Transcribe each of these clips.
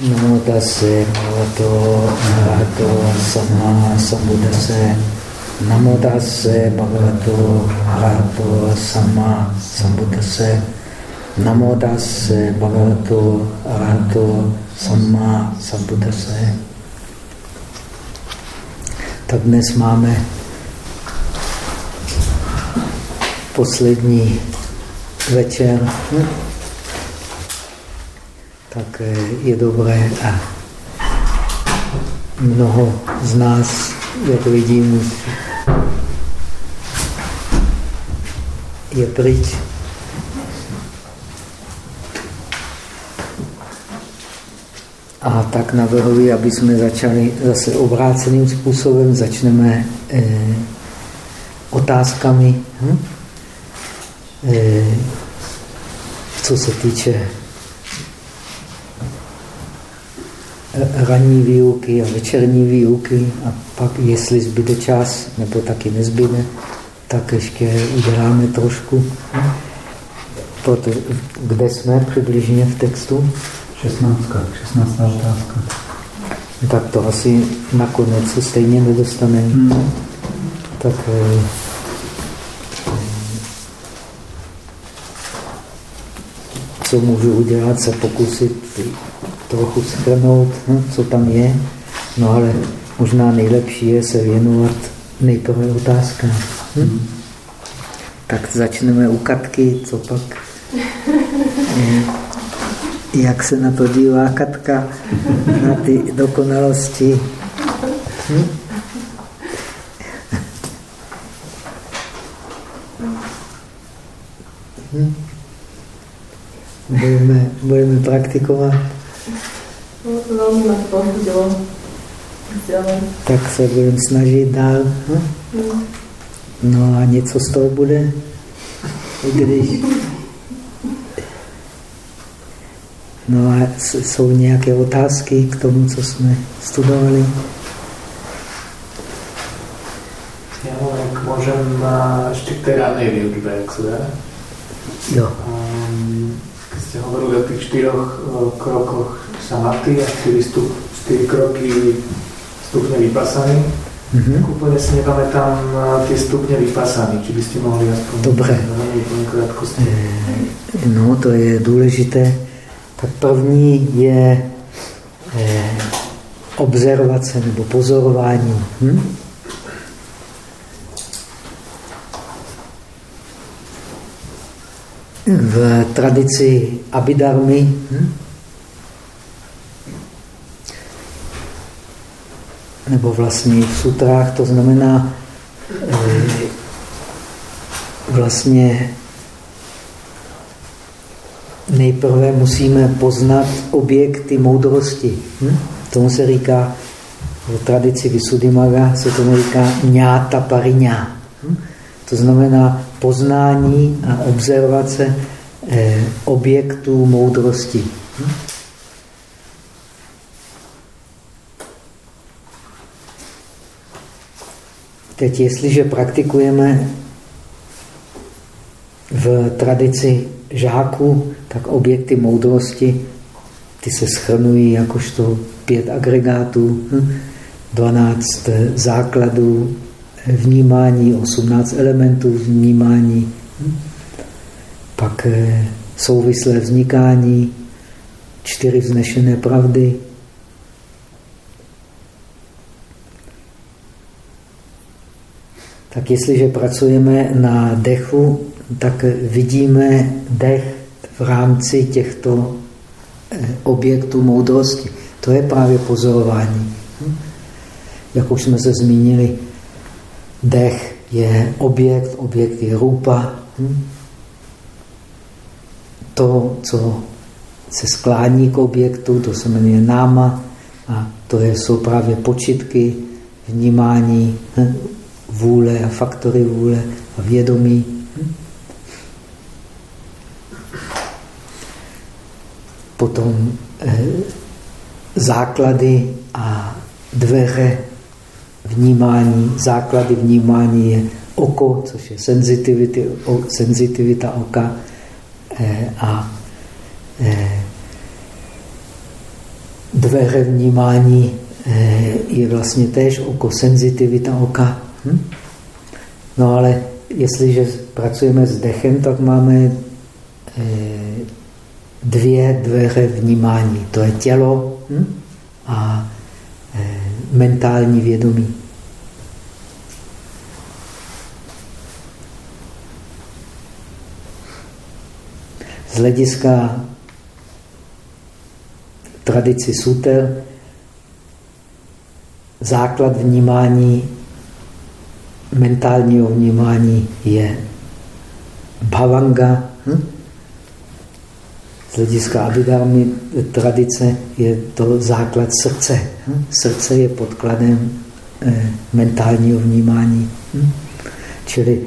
Namo tase bhagavato arahato samma sambuddhase. Namo tase bhagavato arahato samma sambuddhase. Namo tase bhagavato arahato samma sambuddhase. Tak dnes máme poslední večer. Hm? Tak eh, je dobré a mnoho z nás, jak vidím, je pryč. A tak navrhuji, aby jsme začali zase obráceným způsobem. Začneme eh, otázkami, hm? eh, co se týče ranní výuky a večerní výuky a pak, jestli zbyde čas, nebo taky nezbyde, tak ještě uděláme trošku. Proto, kde jsme přibližně v textu? 16. 16. otázka. Tak to asi nakonec se stejně nedostaneme. Hmm. Tak eh, co můžu udělat, se pokusit trochu schrnout, hm, co tam je. No ale možná nejlepší je se věnovat nejprve otázkám. Hm? Tak začneme u Katky, co pak? Jak se na to dívá Katka, na ty dokonalosti? Hm? Hm? Budeme, budeme praktikovat. Velmi nás povzbudilo. Tak se budeme snažit dál. Hm? No a něco z toho bude, když... No a jsou nějaké otázky k tomu, co jsme studovali? Já můžem ještě k té rané výučbe, jak se dá? Jo. Um, když jste hovorili o těch čtyřech krokoch samaty a čtyři, stup, čtyři kroky stupně vypasany. Mm -hmm. Tak úplně si nepamätám ty stupně vypasany. Či byste mohli aspoň Dobré. Eh, no, to je důležité. Tak první je eh, observace nebo pozorování. Hm? V tradici Abidarmy hm? Nebo vlastně v sutrách, to znamená eh, vlastně nejprve musíme poznat objekty moudrosti. Hm? Tomu se říká, v tradici Visuddhimaga se tomu říká ñáta pariňá. Hm? To znamená poznání a observace eh, objektů moudrosti. Hm? Teď, jestliže praktikujeme v tradici žáků, tak objekty moudrosti, ty se schrnují jakožto pět agregátů, 12 hm, základů vnímání, 18 elementů vnímání, hm, pak eh, souvislé vznikání, čtyři vznešené pravdy, tak jestliže pracujeme na dechu, tak vidíme dech v rámci těchto eh, objektů moudrosti. To je právě pozorování. Hm? Jak už jsme se zmínili, dech je objekt, objekt je rupa. Hm? To, co se sklání k objektu, to se jmenuje náma a to jsou právě počitky, vnímání, hm? Vůle a faktory vůle a vědomí. Potom eh, základy a dveře vnímání. Základy vnímání je oko, což je o, senzitivita oka eh, a eh, dveře vnímání je vlastně též oko, senzitivita oka. Hm? No ale jestliže pracujeme s dechem, tak máme eh, dvě dveře vnímání. To je tělo hm? a eh, mentální vědomí. Z hlediska tradici suter základ vnímání, mentálního vnímání je bhavanga. Hm? Z hlediska abidámy tradice je to základ srdce. Hm? Srdce je podkladem eh, mentálního vnímání. Hm? Čili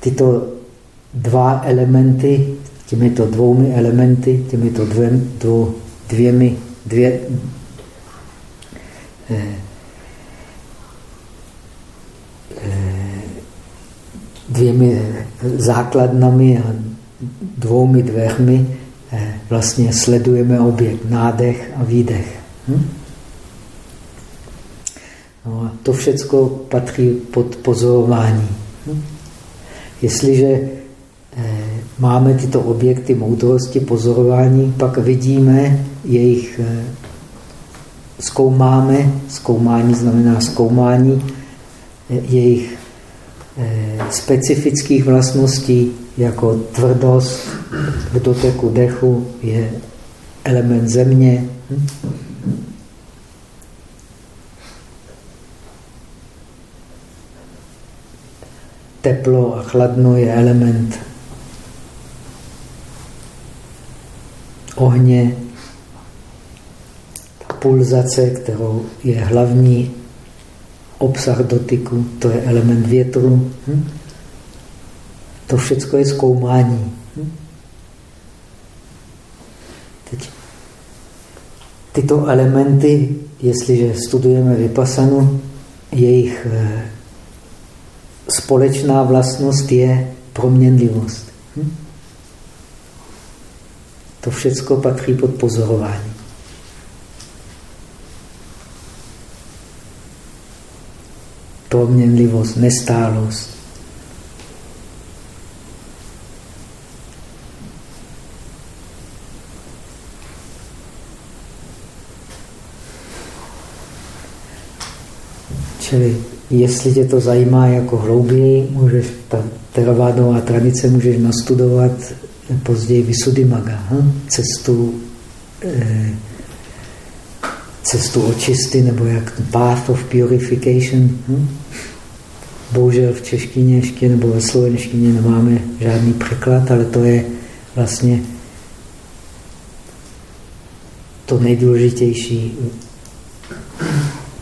tyto dva elementy, těmito dvoumi elementy, těmito dvě, dvou, dvěmi, dvě, eh, dvěmi základnami a dvoumi dveřmi eh, vlastně sledujeme objekt, nádech a výdech. Hm? No a to všechno patří pod pozorování. Hm? Jestliže eh, máme tyto objekty moudrosti, pozorování, pak vidíme jejich, eh, zkoumáme, zkoumání znamená zkoumání jejich specifických vlastností, jako tvrdost v doteku dechu je element země. Hm? Teplo a chladno je element ohně, pulzace, kterou je hlavní obsah dotyku, to je element větru. Hm? To všechno je zkoumání. Hm? Teď tyto elementy, jestliže studujeme vypasanu, jejich eh, společná vlastnost je proměnlivost. Hm? To všechno patří pod pozorování. proměnlivost, nestálost. Čili jestli tě to zajímá jako hlouběji, můžeš, ta teravádová tradice můžeš nastudovat později Visuddhimaga, hm? cestu eh, cestu očisty, nebo jak path of purification. Hm? Bohužel v češtině ještě nebo ve slovenštině nemáme žádný překlad, ale to je vlastně to nejdůležitější,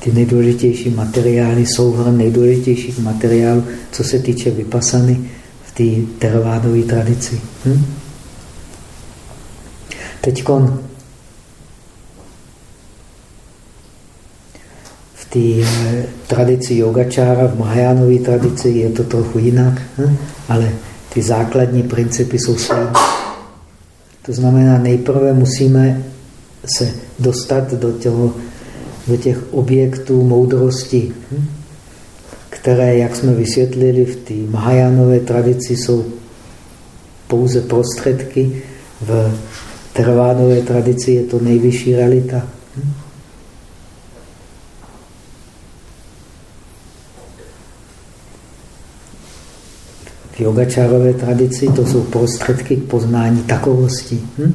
ty nejdůležitější materiály, souhrn nejdůležitějších materiálů, co se týče vypasany v té teravádové tradici. Hm? Teď té eh, tradici yogačára, v Mahajánové tradici je to trochu jinak, hm? ale ty základní principy jsou stejné. To znamená, nejprve musíme se dostat do, těho, do těch objektů moudrosti, hm? které, jak jsme vysvětlili v té Mahajánové tradici, jsou pouze prostředky. V Tervánové tradici je to nejvyšší realita. Hm? v yogačárové tradici to jsou prostředky k poznání takovosti. Hm?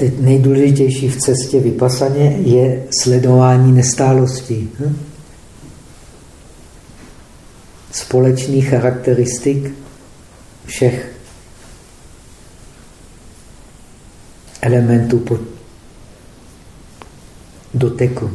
Teď nejdůležitější v cestě vypasaně je sledování nestálosti. Hm? Společných charakteristik všech elementů pod doteku.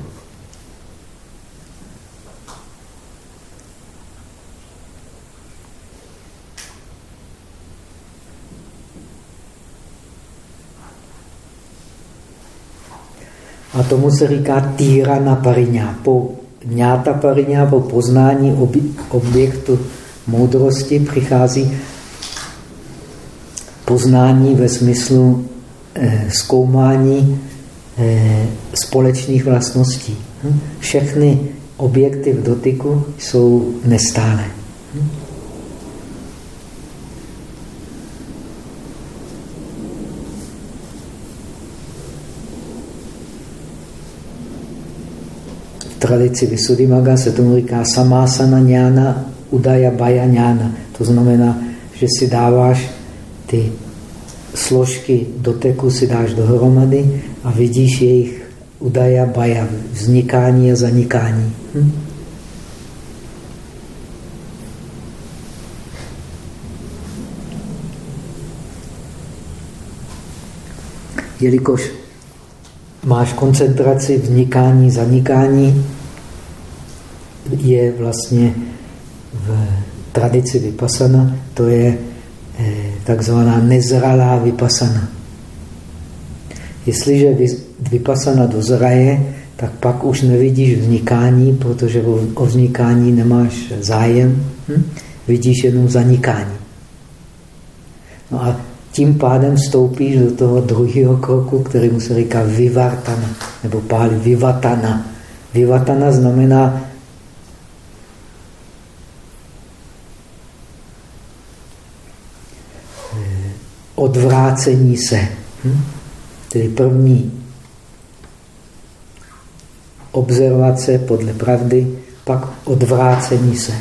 A tomu se říká týra na pariňá. Po ňáta pariňá, po poznání objektu moudrosti přichází poznání ve smyslu eh, zkoumání eh, společných vlastností. Hm? Všechny objekty v dotyku jsou nestále. Tradici Visuddhimaga se tomu říká samásana ňána, udaya baya ňána. To znamená, že si dáváš ty složky doteku si dáš dohromady a vidíš jejich udaja baja, vznikání a zanikání. Hm? Jelikož máš koncentraci vznikání, zanikání, je vlastně v tradici vypasana, to je eh, takzvaná nezralá vypasana. Jestliže vypasana dozraje, tak pak už nevidíš vznikání, protože o vznikání nemáš zájem, hm? vidíš jenom zanikání. No a tím pádem vstoupíš do toho druhého kroku, kterému se říká vyvartana, nebo páli vyvatana. Vyvatana znamená eh, odvrácení se. Hm? Tedy první observace podle pravdy, pak odvrácení se.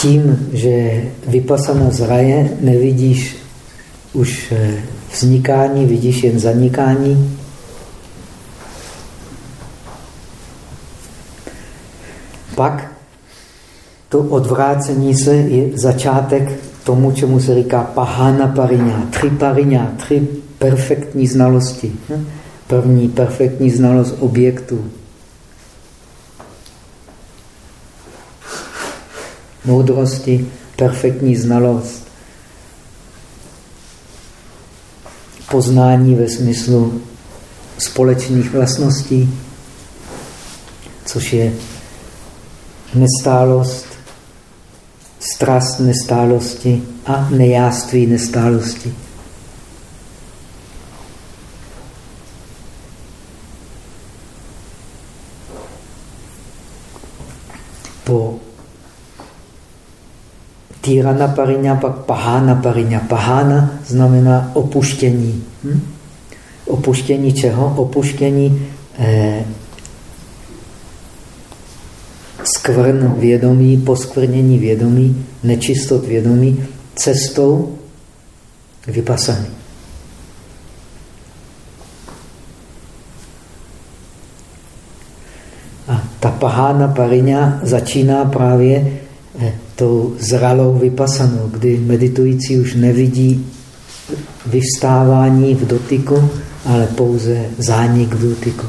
Tím, že vypasana zraje, nevidíš už eh, vznikání, vidíš jen zanikání. Pak to odvrácení se je začátek tomu, čemu se říká pahana pariňa, tři pariňa, tři perfektní znalosti. Hm? První perfektní znalost objektu. Moudrosti, perfektní znalost. Poznání ve smyslu společných vlastností, což je nestálost, strast nestálosti a nejáství nestálosti. Po týrana pariňa, pak pahána pariňa. Pahána znamená opuštění. Hm? Opuštění čeho? Opuštění eh, skvrn vědomí, poskvrnění vědomí, nečistot vědomí cestou vypasany. A ta pahána pariňa začíná právě eh, tou zralou vypasanou, kdy meditující už nevidí vyvstávání v dotyku, ale pouze zánik v dotyku.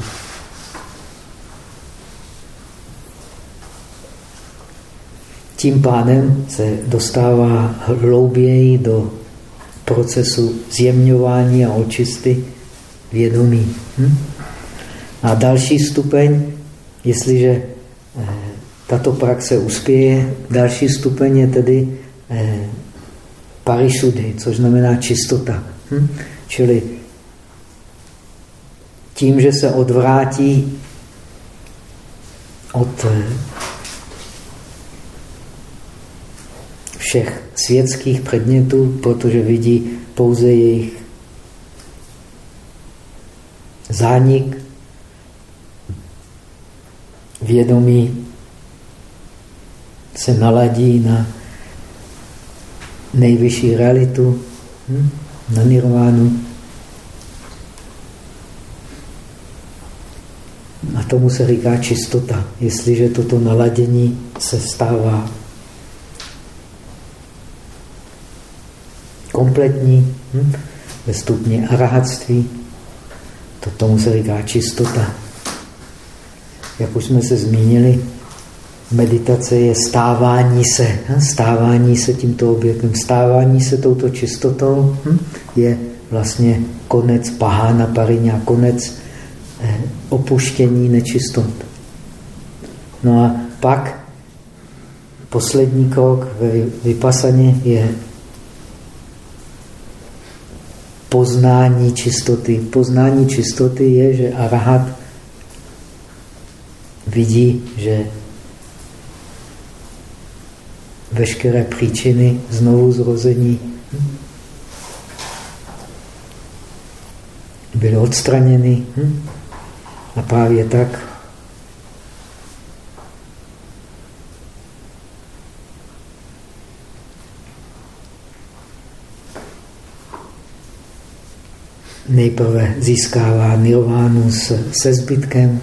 Tím pádem se dostává hlouběji do procesu zjemňování a očisty vědomí. Hm? A další stupeň, jestliže eh, tato praxe uspěje, další stupeň je tedy eh, parišudy, což znamená čistota. Hm? Čili tím, že se odvrátí od eh, všech světských předmětů, protože vidí pouze jejich zánik, vědomí se naladí na nejvyšší realitu, hm? na nirvánu. A tomu se říká čistota. Jestliže toto naladění se stává kompletní, hm? ve stupni arahatství. To tomu se říká čistota. Jak už jsme se zmínili, meditace je stávání se, hm? stávání se tímto objektem, stávání se touto čistotou hm? je vlastně konec pahána pariňa, konec eh, opuštění nečistot. No a pak poslední krok ve vypasaně je poznání čistoty. Poznání čistoty je, že arahat vidí, že veškeré příčiny znovu zrození byly odstraněny. A právě tak nejprve získává nirvánu se zbytkem,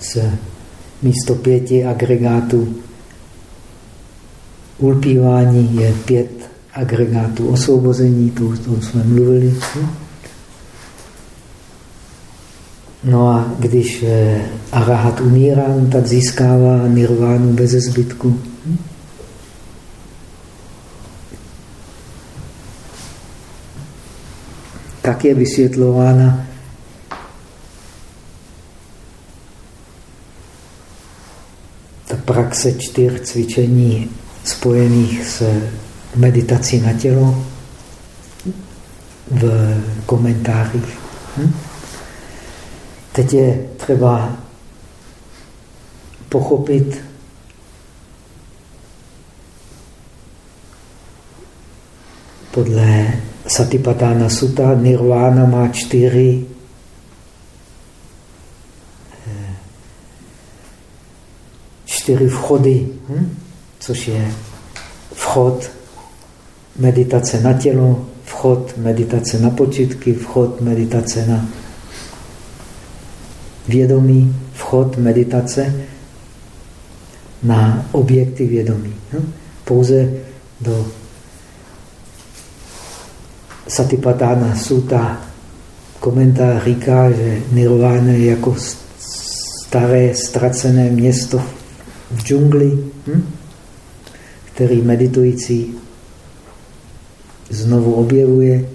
z místo pěti agregátů ulpívání je pět agregátů osvobození, to už tom jsme mluvili. No a když eh, arahat umírá, tak získává nirvánu bez zbytku. Tak je vysvětlována ta praxe čtyř cvičení spojených s meditací na tělo v komentářích. Hm? Teď je třeba pochopit, podle Satipatthana Sutta nirvana má čtyři čtyři vchody. Hm? což je vchod meditace na tělo, vchod meditace na počitky, vchod meditace na vědomí, vchod meditace na objekty vědomí. Hm? Pouze do Satipatthana Sutta komentář říká, že nirvana je jako staré ztracené město v džungli. Hm? který meditující znovu objevuje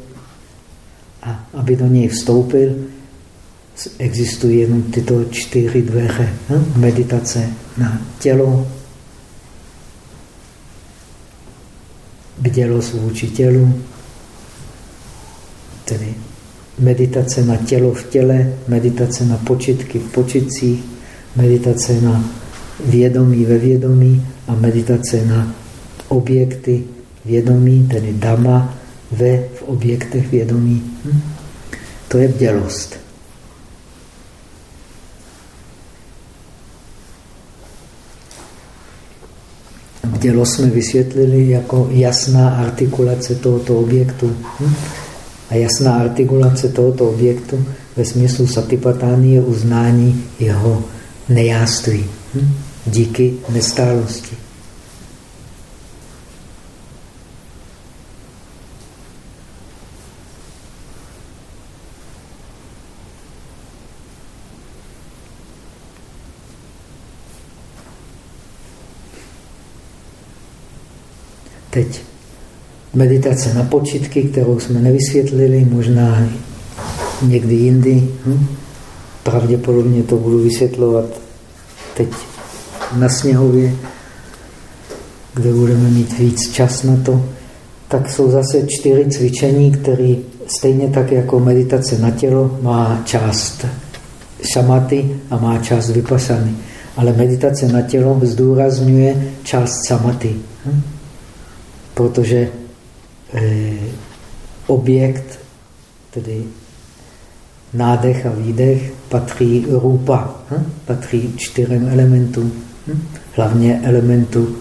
a aby do něj vstoupil, existují jenom tyto čtyři dveře. Hm? Meditace na tělo, bdělost vůči tělu, tedy meditace na tělo v těle, meditace na počitky v počitcích, meditace na vědomí ve vědomí a meditace na objekty vědomí, tedy dama ve v objektech vědomí. Hm? To je bdělost. Bdělost jsme vysvětlili jako jasná artikulace tohoto objektu. Hm? A jasná artikulace tohoto objektu ve smyslu satipatány je uznání jeho nejáství hm? díky nestálosti. Teď meditace na počitky, kterou jsme nevysvětlili, možná někdy jindy. Hm? Pravděpodobně to budu vysvětlovat teď na sněhově, kde budeme mít víc čas na to. Tak jsou zase čtyři cvičení, které stejně tak jako meditace na tělo má část šamaty a má část vypasany. Ale meditace na tělo zdůrazňuje část samaty. Hm? protože objekt, tedy nádech a výdech, patří rupa, hm? patří čtyřem elementům, hm? hlavně elementu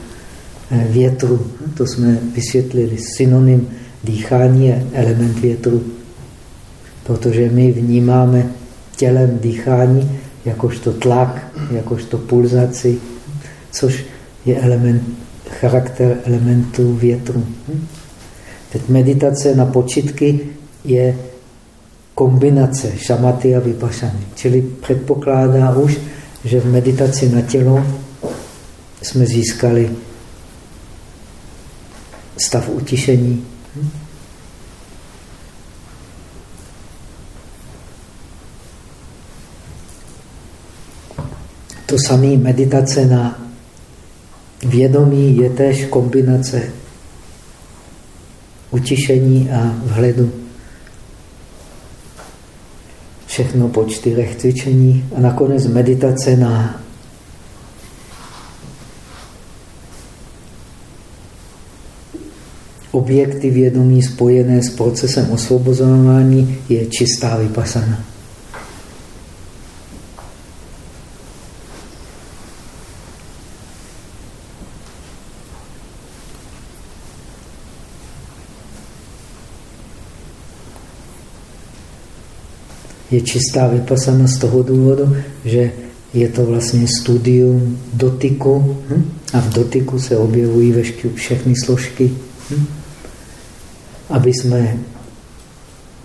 eh, větru. Hm? To jsme vysvětlili. Synonym dýchání je element větru, protože my vnímáme tělem dýchání jakožto tlak, jakožto pulzaci, což je element charakter elementu větru. Teď meditace na počitky je kombinace šamaty a vypašany. Čili předpokládá už, že v meditaci na tělo jsme získali stav utišení. To samé meditace na vědomí je též kombinace utišení a vhledu. Všechno po čtyřech cvičení a nakonec meditace na objekty vědomí spojené s procesem osvobozování je čistá vypasana. Je čistá vypasana z toho důvodu, že je to vlastně studium dotyku hm? a v dotyku se objevují všechny složky. Hm? aby jsme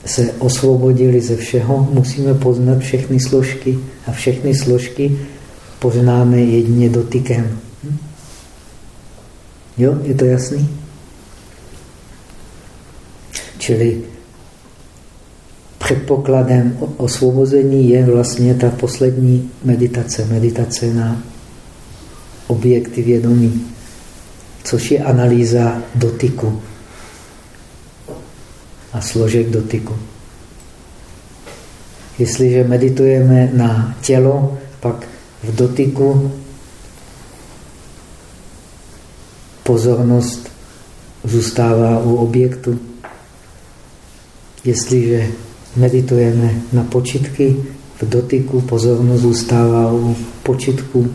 se osvobodili ze všeho, musíme poznat všechny složky a všechny složky poznáme jedině dotykem. Hm? Jo, je to jasný? Čili předpokladem osvobození je vlastně ta poslední meditace, meditace na objekty vědomí, což je analýza dotyku a složek dotyku. Jestliže meditujeme na tělo, pak v dotyku pozornost zůstává u objektu. Jestliže meditujeme na počitky, v dotyku pozornost zůstává u počitku.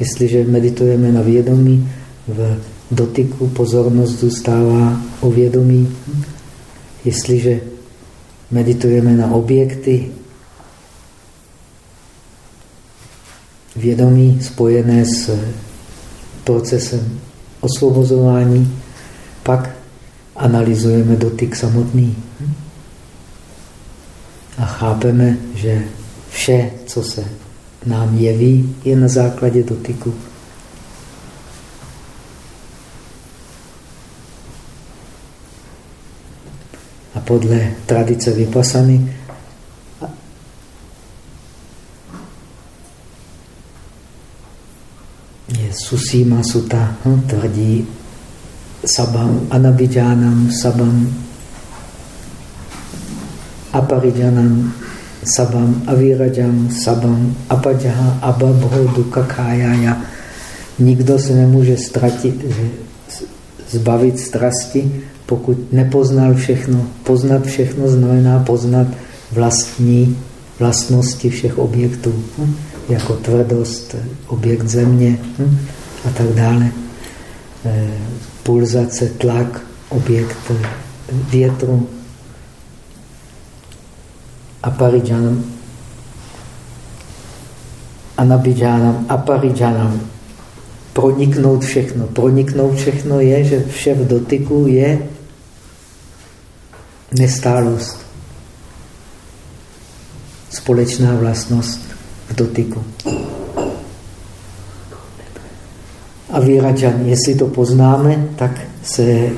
Jestliže meditujeme na vědomí, v dotyku pozornost zůstává u vědomí. Jestliže meditujeme na objekty vědomí spojené s procesem osvobozování, pak analyzujeme dotyk samotný. A chápeme, že vše, co se nám jeví, je na základě dotyku. A podle tradice vypasany je Susima Sutta, hm, tvrdí Sabam Anabidžánam, Sabam Aparijanam, Sabam Avirajam, Sabam Apajaha, Ababho Dukakayaya. Nikdo se nemůže ztratit, zbavit strasti, pokud nepoznal všechno. Poznat všechno znamená poznat vlastní vlastnosti všech objektů, hm? jako tvrdost, objekt země hm? a tak dále. E, pulzace, tlak, objekt větru. Aparidžanam, anabidžanam, aparidžanam. Proniknout všechno. Proniknout všechno je, že vše v dotyku je nestálost. Společná vlastnost v dotyku. A Víračan, jestli to poznáme, tak se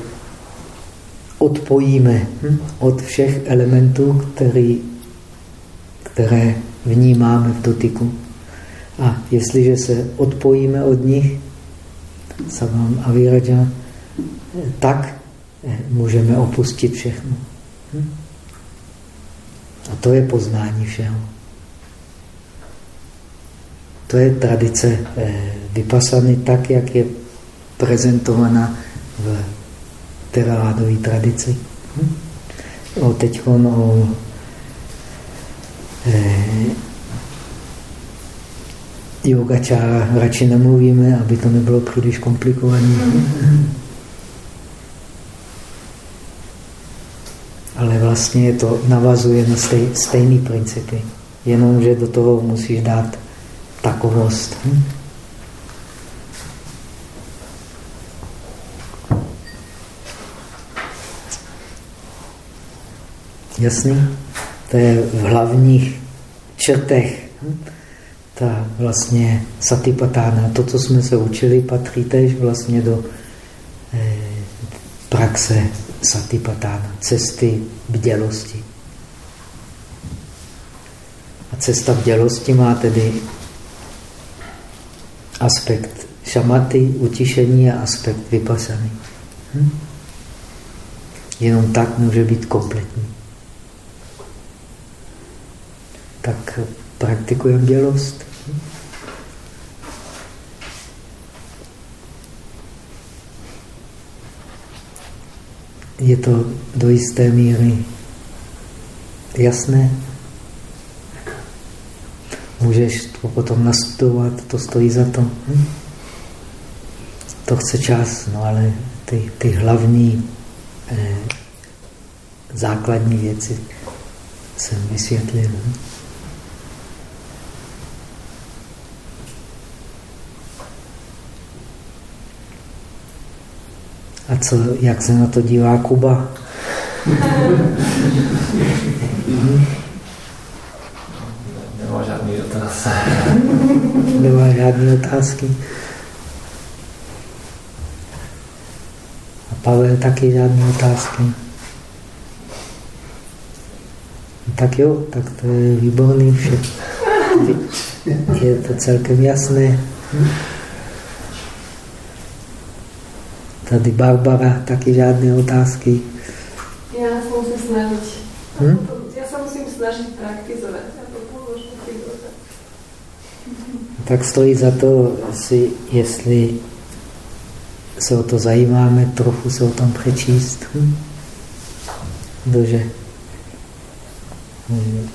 odpojíme hm, od všech elementů, který, které vnímáme v dotyku. A jestliže se odpojíme od nich, Savam a Víračan, tak eh, můžeme opustit všechno. Hm? A to je poznání všeho. To je tradice eh, vypasany tak, jak je prezentovaná v teravádové tradici. Hm? O teď o yogačára radši nemluvíme, aby to nebylo příliš komplikované. Ale vlastně to navazuje na stej, stejný principy. Jenomže do toho musíš dát takovost. Jasný? To je v hlavních črtech. Ta vlastně satipatána, to, co jsme se učili, patří tež vlastně do eh, praxe satipatána, cesty bdělosti. A cesta bdělosti má tedy aspekt šamaty, utišení a aspekt vypasany. Hm? Jenom tak může být kompletní. Tak praktikujeme bdělost. Je to do jisté míry jasné? Můžeš to potom nastudovat, to stojí za to. Hm? To chce čas, no ale ty, ty hlavní eh, základní věci jsem vysvětlil. Hm? A co, jak se na to dívá Kuba? Nemá žádný dotaz. Nemá žádné otázky. A Pavel taky žádné otázky. Tak jo, tak to je výborný vše. Je to celkem jasné. Hm? Tady Barbara, taky žádné otázky. Já se musím snažit. Hm? Já se musím snažit praktizovat. Tak stojí za to, si, jestli se o to zajímáme, trochu se o tom přečíst. Hm? Dože. Hm.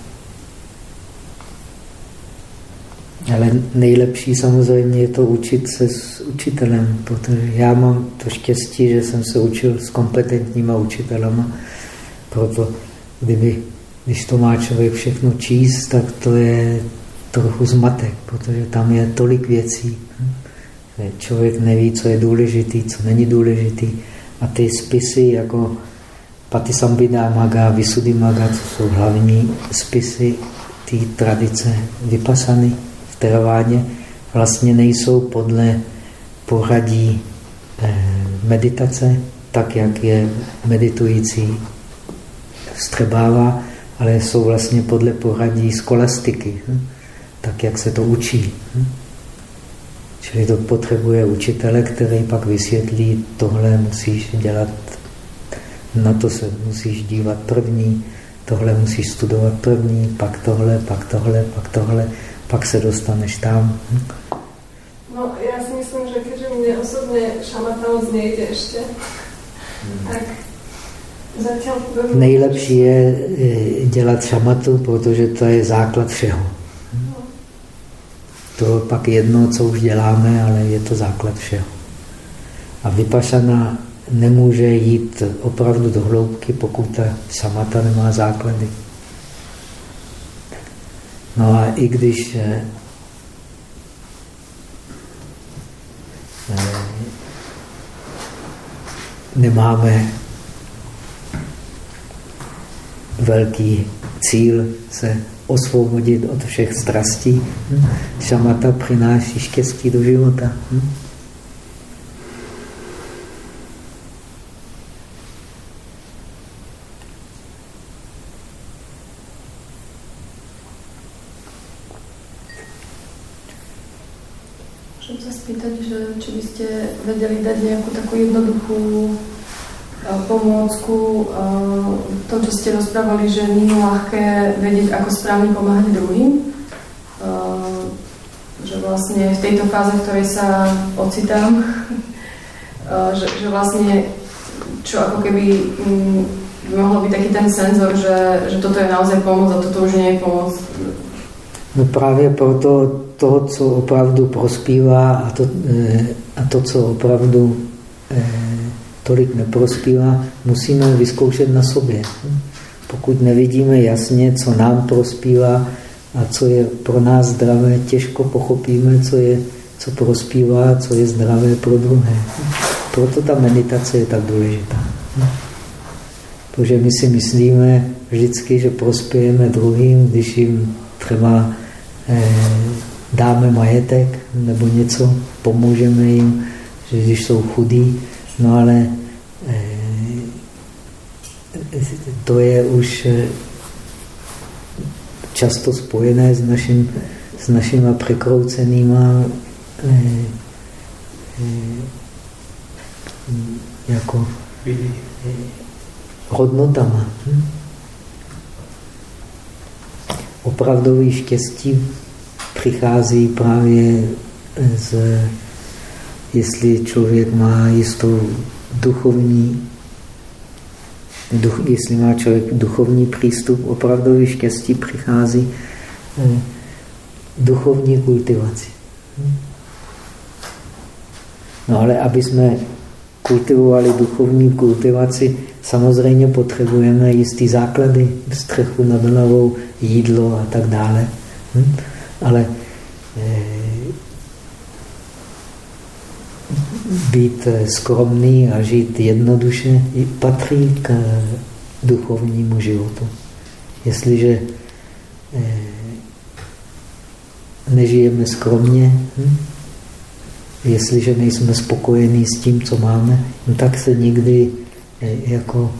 Ale nejlepší samozřejmě je to učit se s učitelem, protože já mám to štěstí, že jsem se učil s kompetentníma učitelama. Proto kdyby, když to má člověk všechno číst, tak to je trochu zmatek, protože tam je tolik věcí. Člověk neví, co je důležitý, co není důležitý. A ty spisy jako Patisambhida Maga, Maga, co jsou hlavní spisy té tradice vypasany, teravádě vlastně nejsou podle poradí eh, meditace, tak jak je meditující vstřebává, ale jsou vlastně podle poradí skolastiky, hm? tak jak se to učí. Hm? Čili to potřebuje učitele, který pak vysvětlí, tohle musíš dělat, na to se musíš dívat první, tohle musíš studovat první, pak tohle, pak tohle, pak tohle pak se dostaneš tam. No, já si myslím, že když mě osobně šamata moc nejde ještě, hmm. tak zatím... Nejlepší je eh, dělat šamatu, protože to je základ všeho. No. To pak jedno, co už děláme, ale je to základ všeho. A vypašana nemůže jít opravdu do hloubky, pokud ta šamata nemá základy. No a i když eh, eh, nemáme velký cíl se osvobodit od všech strastí, hm? šamata přináší štěstí do života. Hm? Vedeli dať nejakú takú jednoduchú pomôcku to, čo ste rozprávali, že nie je ľahké vedieť, ako správne pomáhať druhým. Že vlastne v tejto fáze, v ktorej sa ocitám, že, že vlastne čo ako keby mm, by mohlo byť taký ten senzor, že, že toto je naozaj pomoc a toto už nie je pomoc. No právě proto to, co opravdu prospívá a to, eh, a to co opravdu eh, tolik neprospívá, musíme vyzkoušet na sobě. Pokud nevidíme jasně, co nám prospívá a co je pro nás zdravé, těžko pochopíme, co, je, co prospívá, co je zdravé pro druhé. Proto ta meditace je tak důležitá. Protože my si myslíme vždycky, že prospějeme druhým, když jim třeba eh, dáme majetek nebo něco, pomůžeme jim, že když jsou chudí, no ale eh, to je už eh, často spojené s, naším, s našima překroucenýma eh, jako hodnotama. Hm? Opravdový štěstí přichází právě z, jestli člověk má jistou duchovní, duch, jestli má člověk duchovní přístup, opravdový štěstí přichází eh, duchovní kultivaci. No ale aby jsme kultivovali duchovní kultivaci, samozřejmě potřebujeme jistý základy, střechu nad hlavou, jídlo a tak dále. Hm? Ale eh, být skromný a žít jednoduše patří k duchovnímu životu. Jestliže eh, nežijeme skromně, hm? jestliže nejsme spokojení s tím, co máme, no tak se nikdy eh, jako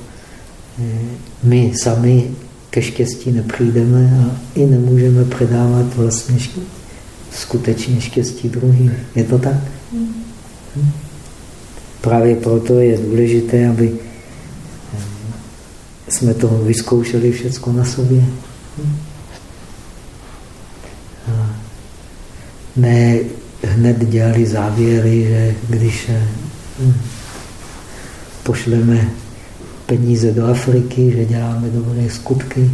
my sami ke štěstí nepřijdeme a i nemůžeme předávat vlastně skutečně štěstí druhým. Je to tak? Hm? Právě proto je důležité, aby eh, jsme to vyzkoušeli všechno na sobě. Hm? Ne hned dělali závěry, že když eh, hm, pošleme peníze do Afriky, že děláme dobré skutky.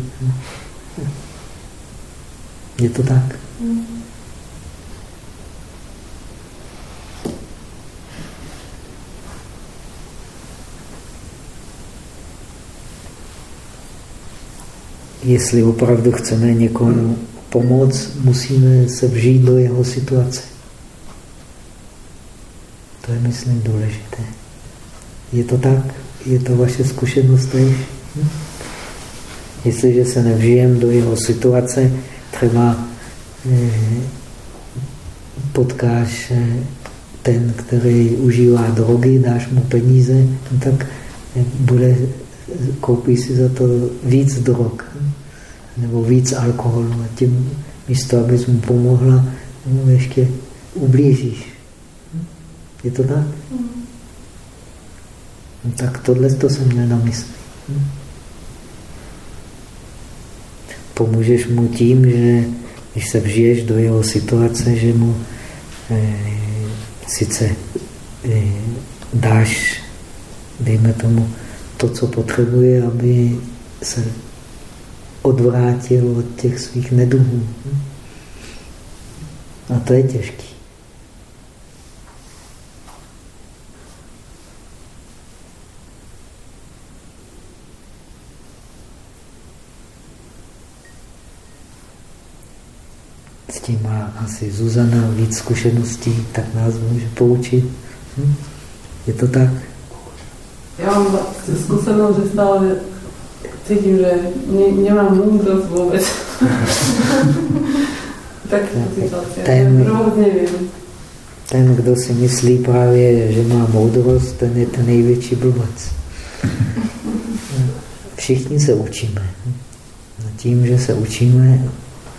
Je to tak? Jestli opravdu chceme někomu pomoct, musíme se vžít do jeho situace. To je, myslím, důležité. Je to tak? Je to vaše zkušenost tež? Hm? Jestliže se nevžijeme do jeho situace, třeba eh, potkáš eh, ten, který užívá drogy, dáš mu peníze, no tak eh, bude, koupí si za to víc drog nebo víc alkoholu a tím místo, abys mu pomohla, mu ještě ublížíš. Hm? Je to tak? Mm. No tak tohle to jsem měl na mysli. Hm? Pomůžeš mu tím, že když se vžiješ do jeho situace, že mu eh, sice eh, dáš, dejme tomu, to, co potřebuje, aby se odvrátil od těch svých neduhů. Hm? A to je těžké. Tím má asi Zuzana víc zkušeností, tak nás může poučit. Hm? Je to tak? Já mám zkušenost, že stále cítím, že ne, nemám moudrost vůbec. tak ten, nevím. Ten, kdo si myslí právě, že má moudrost, ten je ten největší blbec. Všichni se učíme. Tím, že se učíme,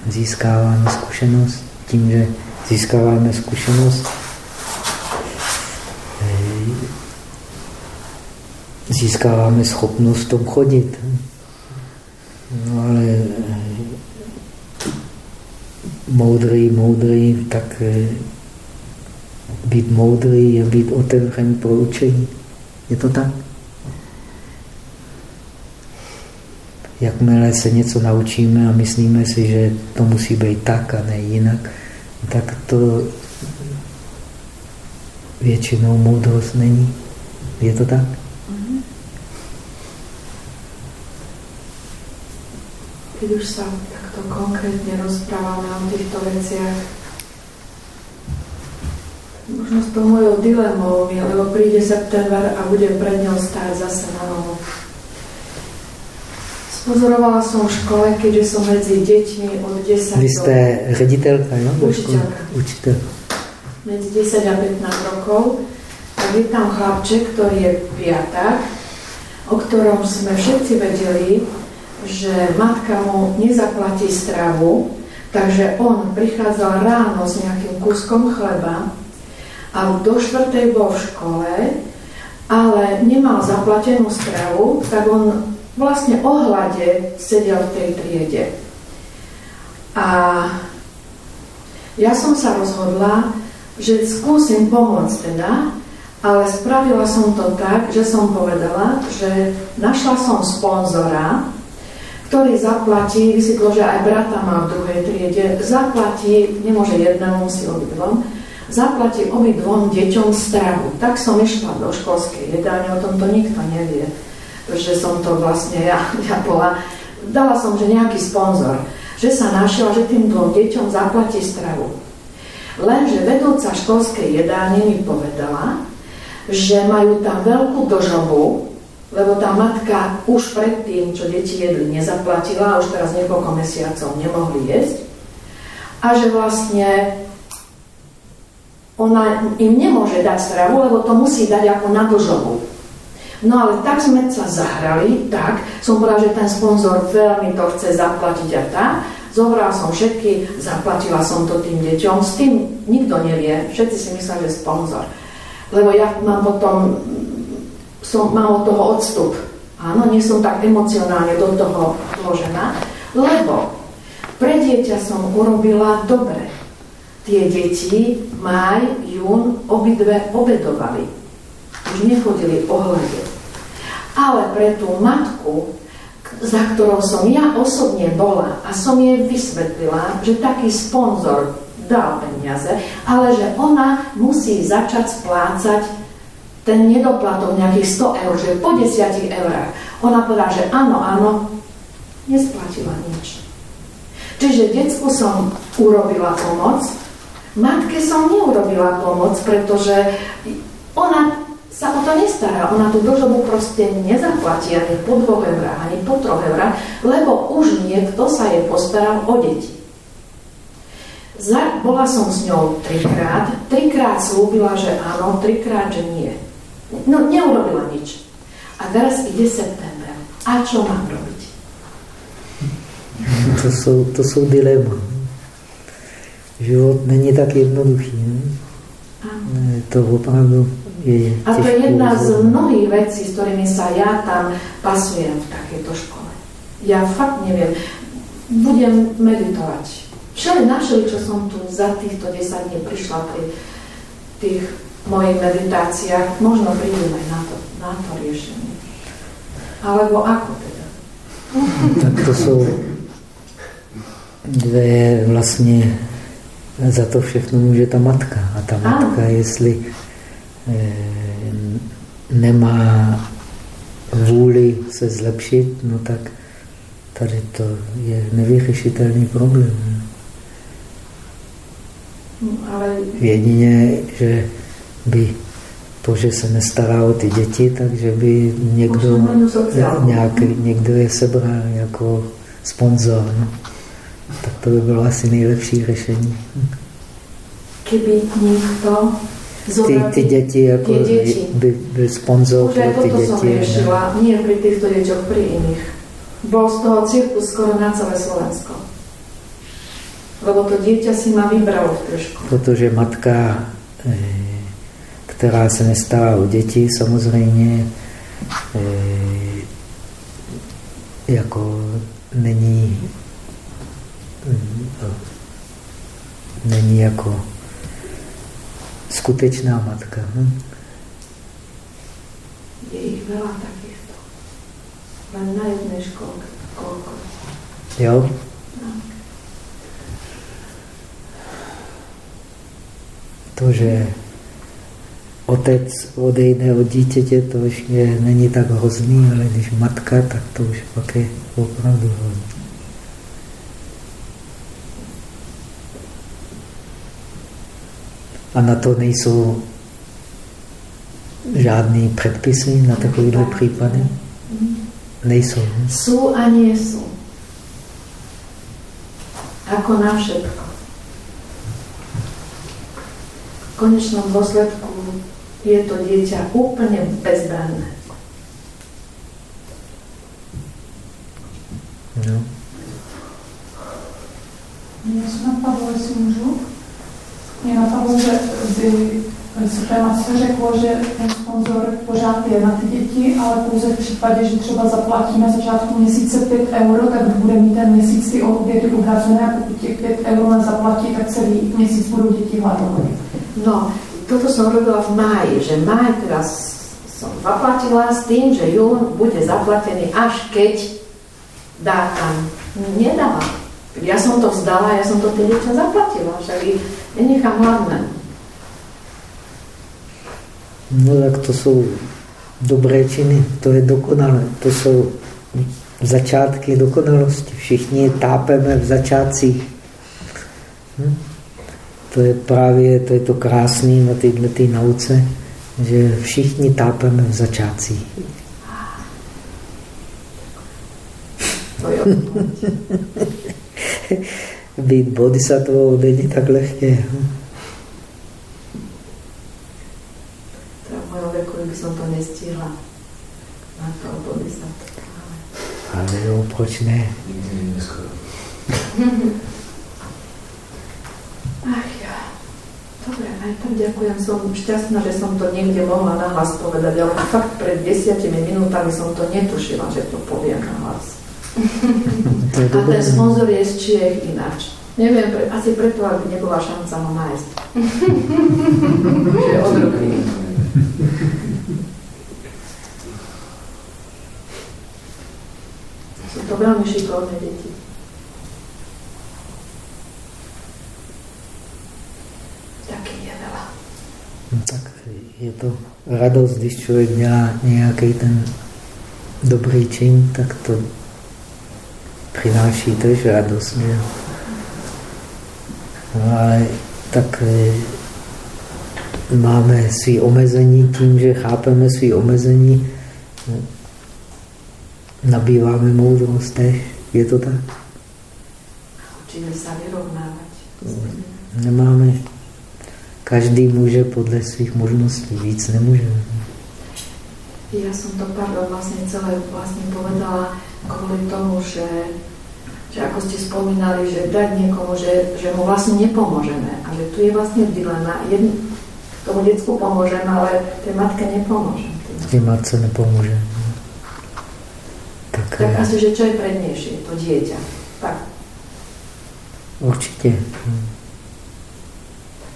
získáváme zkušenost. Tím, že získáváme zkušenost, získáváme schopnost v tom chodit. No ale eh, moudrý, moudrý, tak eh, být moudrý je být otevřený pro učení. Je to tak? Jakmile se něco naučíme a myslíme si, že to musí být tak a ne jinak, tak to většinou moudrost není. Je to tak? Keď už sa takto konkrétne rozprávame o týchto veciach, možno s tou mojou dilemou, lebo príde september a budem pred ňou stáť zase na novo Spozorovala som v škole, keďže som medzi deťmi od 10 Vy jste ředitelka, jo? Učiteľka. Učitel. Medzi 10 a 15 rokov. Tak je tam chlapček, ktorý je piaták, o ktorom sme všetci vedeli, že matka mu nezaplatí stravu, takže on prichádzal ráno s nejakým kúskom chleba a do štvrtej bol v škole, ale nemal zaplatenú stravu, tak on vlastne o hlade sedel v tej triede. A ja som sa rozhodla, že skúsim pomôcť teda, ale spravila som to tak, že som povedala, že našla som sponzora, ktorý zaplatí, vysvetlo, že aj brata má v druhej triede, zaplatí, nemôže jednému, musí obidvom, zaplatí obidvom deťom stravu. Tak som išla do školskej jedálne, o tomto nikto nevie že som to vlastne ja, ja bola, dala som, že nejaký sponzor, že sa našiel, že tým dvom deťom zaplatí stravu. Lenže vedúca školskej jedálne mi povedala, že majú tam veľkú dožobu, lebo tá matka už predtým, čo deti jedli, nezaplatila a už teraz niekoľko mesiacov nemohli jesť. A že vlastne ona im nemôže dať stravu, lebo to musí dať ako na dlžobu. No ale tak sme sa zahrali, tak som povedala, že ten sponzor veľmi to chce zaplatiť a tak. Zobral som všetky, zaplatila som to tým deťom. S tým nikto nevie, všetci si myslia, že sponzor. Lebo ja mám potom, som, mám od toho odstup. Áno, nie som tak emocionálne do toho vložená, lebo pre dieťa som urobila dobre. Tie deti, maj, jún, obidve obedovali. Už nechodili ohľadať. Ale pre tú matku, za ktorou som ja osobne bola a som jej vysvetlila, že taký sponzor dal peniaze, ale že ona musí začať splácať ten nedoplatok nejakých 100 eur, že po 10 eurách. Ona povedala, že áno, áno, nesplatila nič. Čiže decku som urobila pomoc, matke som neurobila pomoc, pretože ona sa o to nestará. Ona tú dlžobu proste nezaplatí ani po dvoch eurách, ani po troch eurách, lebo už niekto sa jej postaral o deti. Za, bola som s ňou trikrát, trikrát slúbila, že áno, trikrát, že nie. No, neurobila nič. A teraz ide september. A čo mám robiť? To jsou, to jsou dilema. Život není tak jednoduchý. Ne? To opravdu je A to je jedna z mnohých vecí, s ktorými sa ja tam pasujem v takejto škole. Ja fakt neviem. Budem meditovať. Všeli našli, čo som tu za týchto 10 dní prišla pri tých mojich meditáciách, možno prídem aj na to, na to riešenie. Alebo ako teda? Tak to jsou dvě vlastně, za to všechno může ta matka. A ta matka, ano. jestli nemá vůli se zlepšit, no tak tady to je nevyřešitelný problém. Ale... Jedině, že by to, že se nestará o ty děti, takže by někdo, nějaký, někdo je sebral jako sponzor. No. Tak to by bylo asi nejlepší řešení. Kdyby někdo ty, ty děti jako děti. by byl sponzor pro ty děti. som riešila, nie pri týchto deťoch, pri iných. Bol z toho cirkus skoro na celé Slovensko. Lebo to dieťa si ma vybralo trošku. Protože matka, eh, která se nestará o děti, samozřejmě eh, jako není hm, není jako skutečná matka. Hm? Je ich veľa takýchto. Len na jednej školke. Koľko? Jo? No. To, že otec odejde od dítěte, to už je, není tak hrozný, ale když matka, tak to už pak je opravdu hrozný. A na to nejsou žádné předpisy na takovéhle případy? nejsou. Sú a nie sú. Ako na všetko. V konečnom dôsledku je to dieťa úplne bezbranné. No. Mě se napadlo, jestli můžu. Mě napadlo, že by se že ten sponzor pořád je na ty děti, ale pouze v případě, že třeba zaplatí na začátku měsíce 5 euro, tak bude mít ten měsíc ty obědy uhrazené a pokud těch 5 euro nezaplatí, tak celý měsíc budou děti hladové. No, toto som robila v máji, že máj teraz som zaplatila s tým, že jún bude zaplatený až keď dá tam. Nedala. Ja som to vzdala, ja som to tie dieťa zaplatila, však ich nenechám hladné. No tak to jsou dobré činy, to je dokonalé. To jsou začátky dokonalosti. Všichni tápeme v začátcích. Hm? To je právě to, je to krásné na této tý nauce, že všichni tápeme v začátcích. Být bodhisattvou není tak lehké. Hm? Nestihla. Na to. Ale jo, proč ne? Ach ja. Dobre, aj tak ďakujem. Som šťastná, že som to niekde mohla nahlas povedať, ale fakt pred desiatimi minútami som to netušila, že to poviem nahlas. A ten sponzor je z Čiech ináč. Neviem, pre, asi preto, aby nebola šanca ho nájsť. že od ruky. to veľmi šikovné deti. Taky je veľa. No, tak je to radost, když člověk dělá nějaký ten dobrý čin, tak to přináší tež radost. Že? No, ale tak e, máme svý omezení tím, že chápeme svý omezení nabýváme moudrost tež. Je to tak? Učíme se vyrovnávat. Nemáme. Každý může podle svých možností, víc nemůže. Ja som to pardon, vlastne celé vlastne povedala kvôli tomu, že, že ako ste spomínali, že dať niekomu, že, že mu vlastne nepomôžeme. A že tu je vlastne dilema. Jedn, tomu decku pomôžeme, ale tej matke nepomôžeme. Tej matce nepomôžeme. Tak, asi, že čo je prednejšie? To dieťa. Tak. Určitě.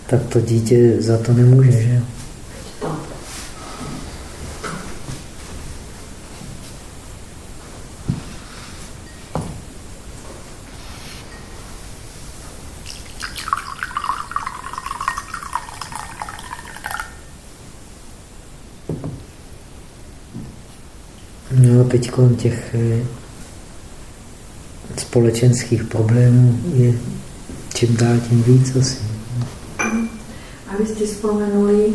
Tak to dítě za to nemůže, že To. No teď těch eh, společenských problémů je čím dál tím víc asi. A vy ste spomenuli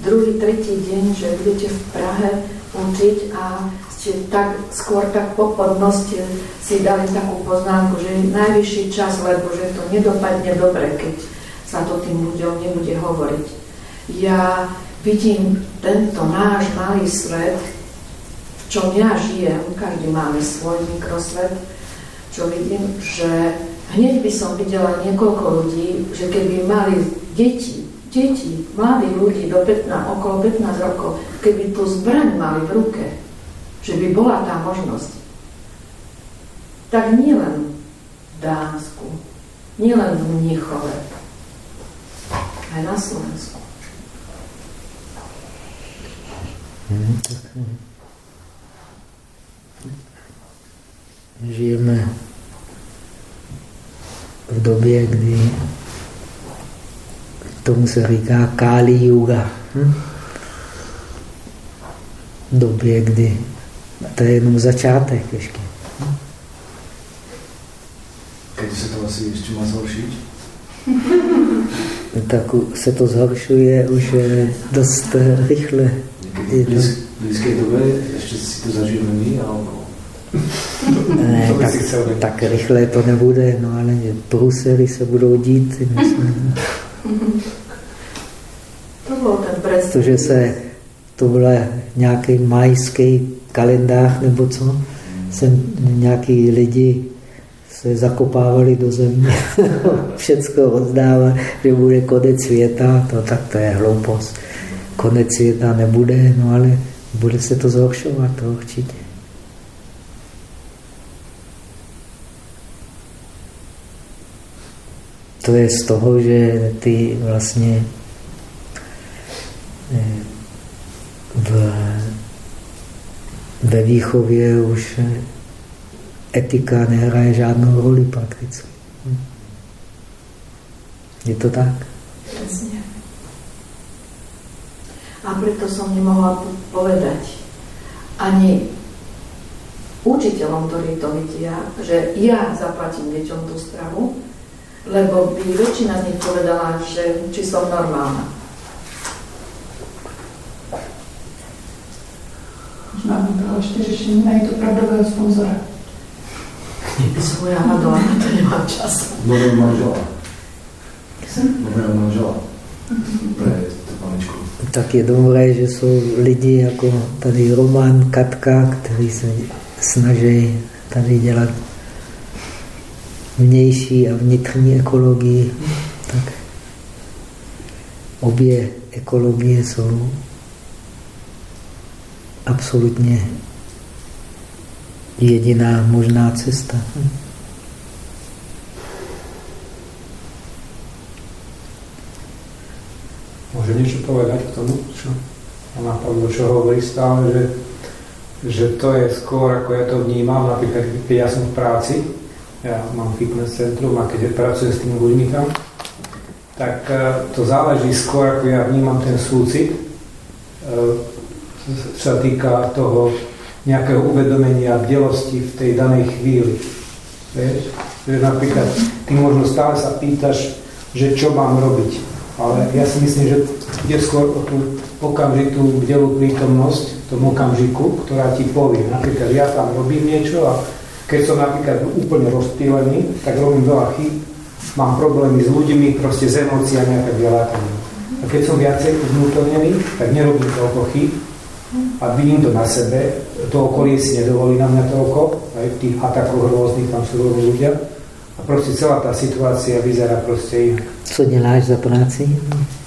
druhý, tretí deň, že budete v Prahe učiť a ste tak, skôr tak po podnosti si dali takú poznámku, že je najvyšší čas, lebo že to nedopadne dobre, keď sa to tým ľuďom nebude hovoriť. Ja vidím tento náš malý svet, čom ja žijem, každý máme svoj mikrosvet, čo vidím, že hneď by som videla niekoľko ľudí, že keby mali deti, deti, mladí ľudí do 15, okolo 15 rokov, keby tú zbraň mali v ruke, že by bola tá možnosť, tak nielen v Dánsku, nielen v Mnichove, aj na Slovensku. Hmm, tak, žijeme v době, kdy tomu se říká Kali Yuga. Hm? V době, kdy to je jenom začátek ještě. Hm? Kdy se to asi ještě má zhoršit? tak se to zhoršuje už dost rychle. Někdy v blízké době ještě si to zažijeme my, alebo Ne, tak, tak rychle to nebude, no ale průsery se budou dít. To byl ten Protože se, to byla nějaký majský kalendář nebo co, jsem nějaký lidi se zakopávali do země, všecko rozdává, že bude konec světa, to tak to je hloupost. Konec světa nebude, no ale bude se to zhoršovat, to určitě. To je z toho, že ty vlastně eh, v, ve výchově už etika nehraje žádnou roli prakticky. Je to tak? Přesně. A proto som nemohla povedať ani učiteľom, ktorí to vidia, že ja zaplatím deťom tú stravu, lebo by väčšina z nich povedala, že či som normálna. Možná by bylo ještě řešení najít opravdového sponzora. Svoja hľadová, na to nemám čas. Nového manžela. Nového manžela. Paničku. Tak je dobré, že jsou lidi jako tady Roman, Katka, kteří se snaží tady dělat vnější a vnitřní ekologii, tak obě ekologie jsou absolutně jediná možná cesta. Můžeme něco povedať k tomu, čo napadlo, čo hovorí stále, že, že to je skôr, ako ja to vnímam, napríklad keď ja som v práci, ja mám fitness centrum a keď pracujem s tými ľuďmi tam, tak e, to záleží skôr, ako ja vnímam ten súcit, čo sa týka toho nejakého uvedomenia bdelosti v tej danej chvíli. Vieš? Že napríklad ty možno stále sa pýtaš, že čo mám robiť. Ale ja si myslím, že ide skôr o tú okamžitú bdelú prítomnosť v tom okamžiku, ktorá ti povie. Napríklad ja tam robím niečo a keď som napríklad úplne rozptýlený, tak robím veľa chyb, mám problémy s ľuďmi, proste s emóciami a tak ďalej. A keď som viacej vnútornený, tak nerobím toľko chyb a vidím to na sebe, to okolie si nedovolí na mňa toľko, aj v tých atakoch rôznych, tam sú rôzni ľudia. A proste celá tá situácia vyzerá proste inak. Co děláš za práci?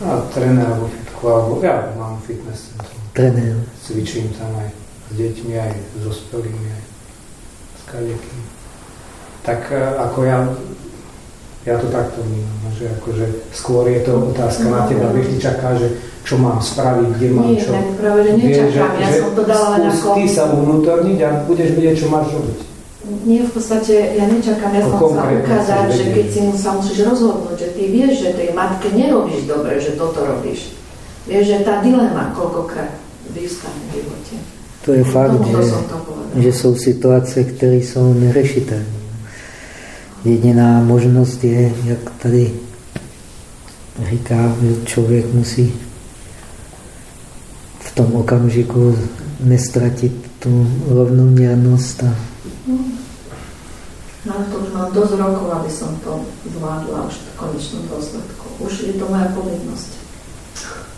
A trenér alebo fitku, alebo ja mám fitness centrum. Trenér. Cvičím tam aj s deťmi, aj s dospelými, aj Tak e, ako ja, ja to takto vnímam, no, že akože skôr je to otázka na teba, vieš, ty čaká, že čo mám spraviť, kde mám Nie, čo. tak práve, že nečakám, ja som to dala skús ako... ty sa uvnútorniť a budeš vedieť, čo máš robiť. Nie, v podstate ja nečakám, ja som chcela Konkrétne ukázať, že keď si mu sa musíš rozhodnúť, že ty vieš, že tej matke nerobíš dobre, že toto robíš. Vieš, že tá dilema koľkokrát vyvstane v živote. To je fakt, že, že jsou situace, které jsou neřešitelné. Jediná možnost je, jak tady říká, že člověk musí v tom okamžiku nestratit tu rovnoměrnost a ale to už mám dosť rokov, aby som to zvládla už v konečnom dôsledku. Už je to moja povinnosť.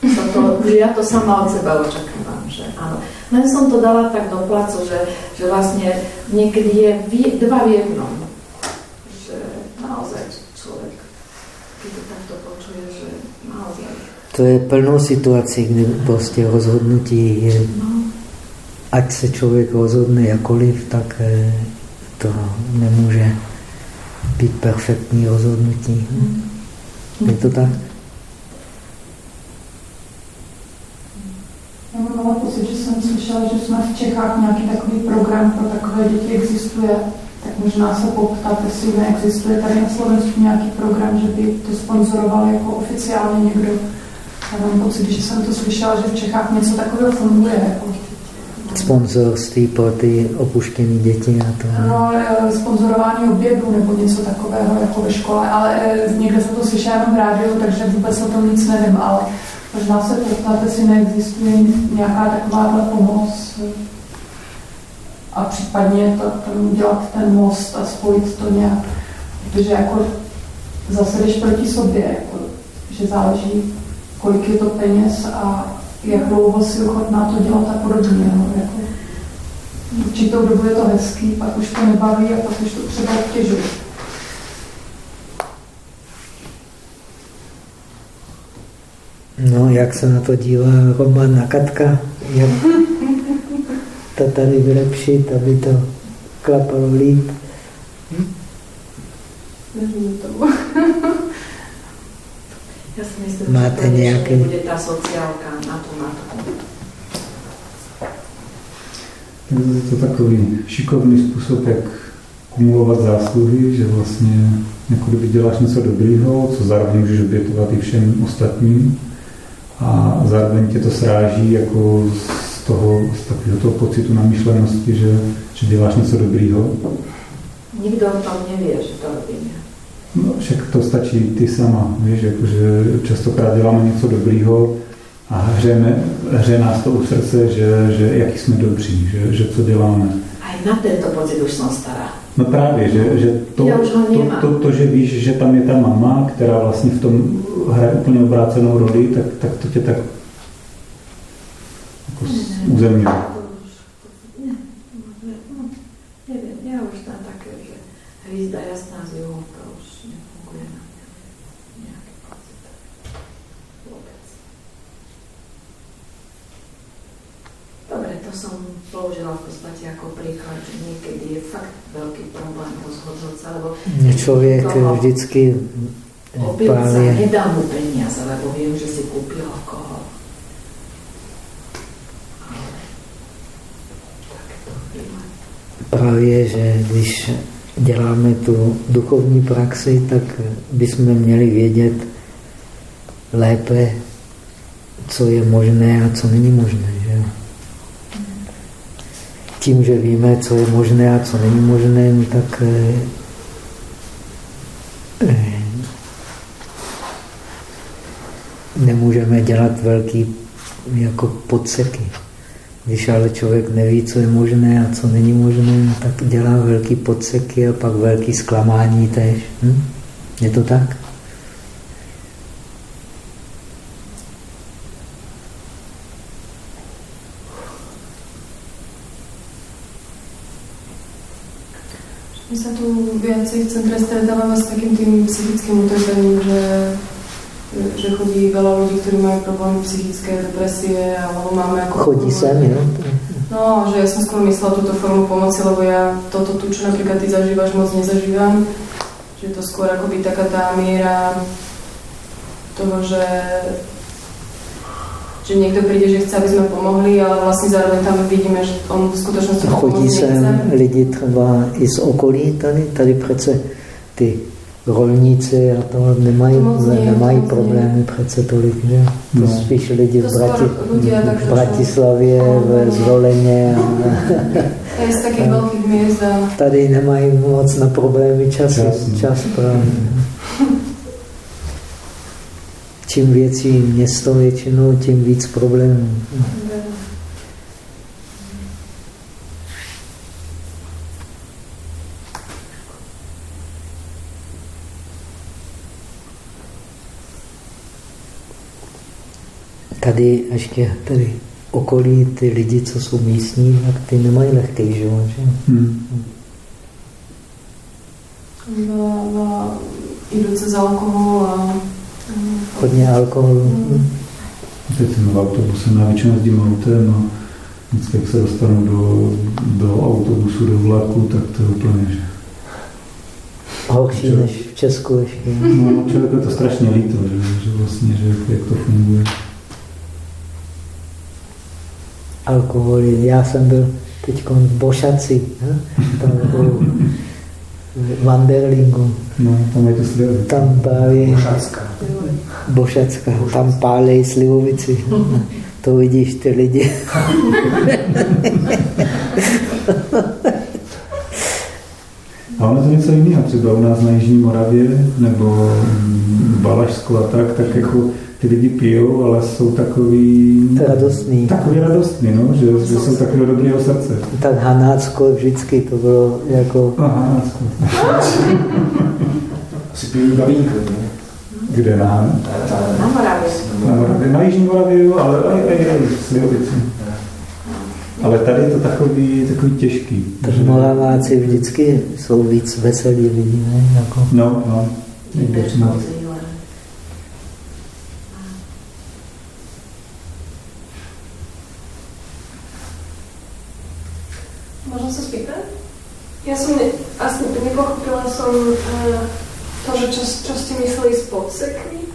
To, to, ja to sama od seba očakávam, že áno. Len som to dala tak do placu, že, že vlastne niekedy je dva v jednom. Že naozaj človek, keď to takto počuje, že naozaj. to je plno situací, kdy prostě rozhodnutí je, No, ať se člověk rozhodne jakoliv, tak eh, to nemůže být perfektní rozhodnutí. Je to tak? Já mám ale pocit, že jsem slyšela, že jsme v Čechách nějaký takový program pro takové děti existuje. Tak možná se poptat, jestli neexistuje tady na Slovensku nějaký program, že by to sponzoroval jako oficiálně někdo. Já mám pocit, že jsem to slyšela, že v Čechách něco takového funguje. Jako. Sponzorství pro ty opuštěné děti a to. No, eh, sponzorování obědu nebo něco takového jako ve škole, ale eh, někde jsem to slyšela jenom v rádiu, takže vůbec o tom nic nevím, ale možná se poptat, jestli neexistuje nějaká takováhle pomoc. a případně to, tam dělat ten most a spojit to nějak, protože jako zase jdeš proti sobě, jako, že záleží, kolik je to peněz a jak dlouho si ochotná to dělat a podobně. No, jako, určitou dobu je to hezký, pak už to nebaví a pak už to třeba obtěžuje. No, jak se na to dívá Roman a Katka, jak to tady vylepšit, aby to klapalo líp. Já si myslím, Máte že to nějaký... bude ta sociálka na tu matku. Je to takový šikovný způsob, jak kumulovat zásluhy, že vlastně jako kdyby děláš něco dobrýho, co zároveň můžeš obětovat i všem ostatním a zároveň tě to sráží jako z toho, z takového toho pocitu namyšlenosti, že, že děláš něco dobrýho. Nikdo o tom neví, že to robíme. No, však to stačí ty sama, víš, jakože častokrát děláme něco dobrýho a hřejeme, hře nás to u srdce, že, že jaký jsme dobří, že, že co děláme. A na tento pocit už jsem stará. No právě, že, že to, to, to, to, že víš, že tam je ta mama, která vlastně v tom hraje úplně obrácenou roli, tak, tak to tě tak jako uzemňuje. To už, ne, no, nevím, já už tam také, že hvízda jasná z juhu, to už nefunguje na mě. Nějaký pocit. Vůbec. Dobre, to som použila v podstate ako príklad, že niekedy je fakt veľký problém rozhodnúť sa, lebo Člověk vždycky právě, nedám mu peniaze, lebo viem, že si kúpil alkohol. Právě, že když děláme tu duchovní praxi, tak bychom měli vědět lépe, co je možné a co není možné. Tím, že víme, co je možné a co není možné, no tak eh, eh, nemůžeme dělat velký jako podseky. Když ale člověk neví, co je možné a co není možné, no tak dělá velký podseky a pak velký zklamání tež. Hm? Je to tak? My sa viacej v centre stretávame s takým tým psychickým utrpením, že, že chodí veľa ľudí, ktorí majú problémy psychické, depresie, alebo máme ako... Chodí sem, jo? No, že ja som skôr myslela túto formu pomoci, lebo ja toto tu, čo napríklad ty zažívaš, moc nezažívam. Že to skôr akoby taká tá miera toho, že že niekto príde, že chce, aby sme pomohli, ale vlastne zároveň tam vidíme, že on v skutočnosti A chodí sem nechce. lidi třeba i z okolí tady, tady přece ty rolníci a to nemají, Moc nie, nemají nie. problémy přece tolik, že? To No. spíš lidi To v, Brati, v Bratislavě, ve no. Zvoleně. A miest a tady nemají moc na problémy času. Čas, no. Čas právě. Čím větší město většinou, tím víc problémů. Tady ještě tady okolí ty lidi, co jsou místní, tak ty nemají lehký život. Že? Hmm. veľa, veľa idú cez alkohol a Hodně alkoholu. Mm. Teď jsem v autobuse, já většinou jezdím autem a vždycky, jak se dostanu do, do autobusu, do vlaku, tak to je úplně, že... Horší než v Česku ještě. No, člověku je to strašně líto, že, že vlastně, že jak, to funguje. Alkohol. Já jsem byl teď v Bošaci, ne? tam Vanderlingu. No, tam je to slivy. Tam právě Šacka. Bošacka, tam pálej slivovici. To vidíš, ty lidi. A ono to něco jiného, třeba u nás na Jižní Moravě nebo mm, v Balašsku a tak, tak jako ty lidi pijou, ale jsou takový... Radostný. Takový radostný, no, že, že jsou takového dobrého srdce. Tak Hanácko vždycky to bylo jako... A Hanácko. Asi pijí gavínko, ne? Kde na? Na Moravě. Na Moravě. Na Jižní Moravě, ale aj, aj, Slivovici. Ale tady je to takový, takový těžký. Takže Moraváci vždycky jsou víc veselí lidi, ne? Jako... No, no. Někde přímo. Možno sa spýtať? Ja som ne, asi nepochopila som uh, to, že čo, čo ste mysleli s podsekmi.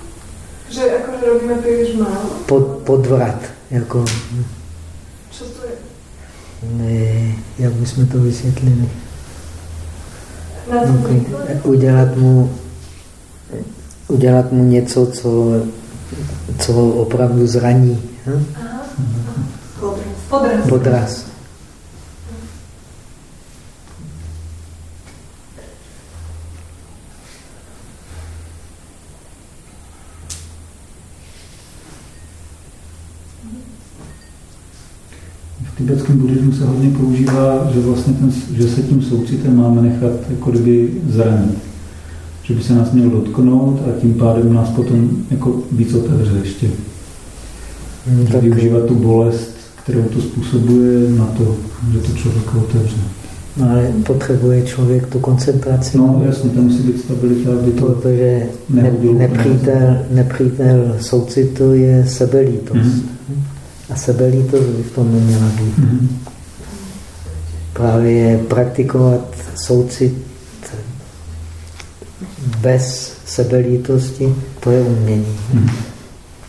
Že akože robíme príliš málo. Pod, podvrat. Jako, Čo to je? ne, jak bychom to vysvětlili? Výklade? Udělat mu, udělat mu něco, co, co ho opravdu zraní. Hm? Aha. Podraz. Podraz. V tibetském buddhismu se hodně používá, že vlastně ten, že se tím soucitem máme nechat jako kdyby zranit. Že by se nás měl dotknout a tím pádem nás potom jako víc otevře ještě. Hm, Že tak- využívat tu bolest, kterou to způsobuje na to, že to člověka otevře. No, ale potřebuje člověk tu koncentraci. No jasně, tam musí být stabilita, aby to Protože ne, nepřítel, nepřítel soucitu je sebelítost. Mhm. A sebelítost by v tom neměla být. Mhm. Právě praktikovat soucit bez sebelítosti, to je umění. Mhm.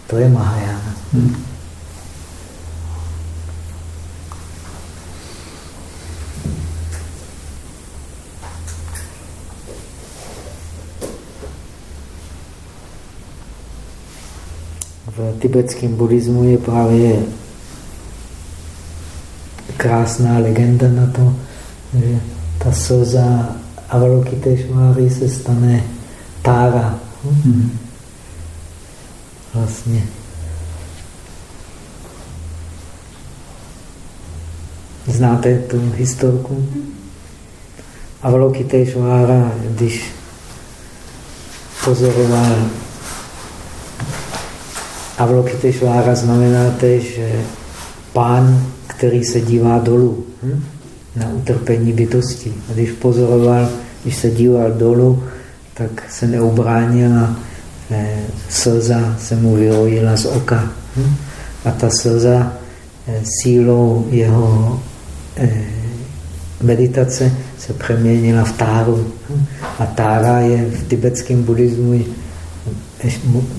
To je Mahajana. Mhm. V tibetském buddhismu je právě krásná legenda na to, že ta slza Avalokiteshváry se stane tára. Hm? Mhm. Vlastně. Znáte tu historku? Avalokiteshvára, když pozoroval Avalokiteshvára znamená tež že pán, který se dívá dolů hm? na utrpení bytosti. A když pozoroval, když se díval dolů, tak se neubránil a eh, slza se mu vyrojila z oka. Hm? A ta slza eh, sílou jeho eh, meditace se přeměnila v táru. Hm? A tára je v tibetském buddhismu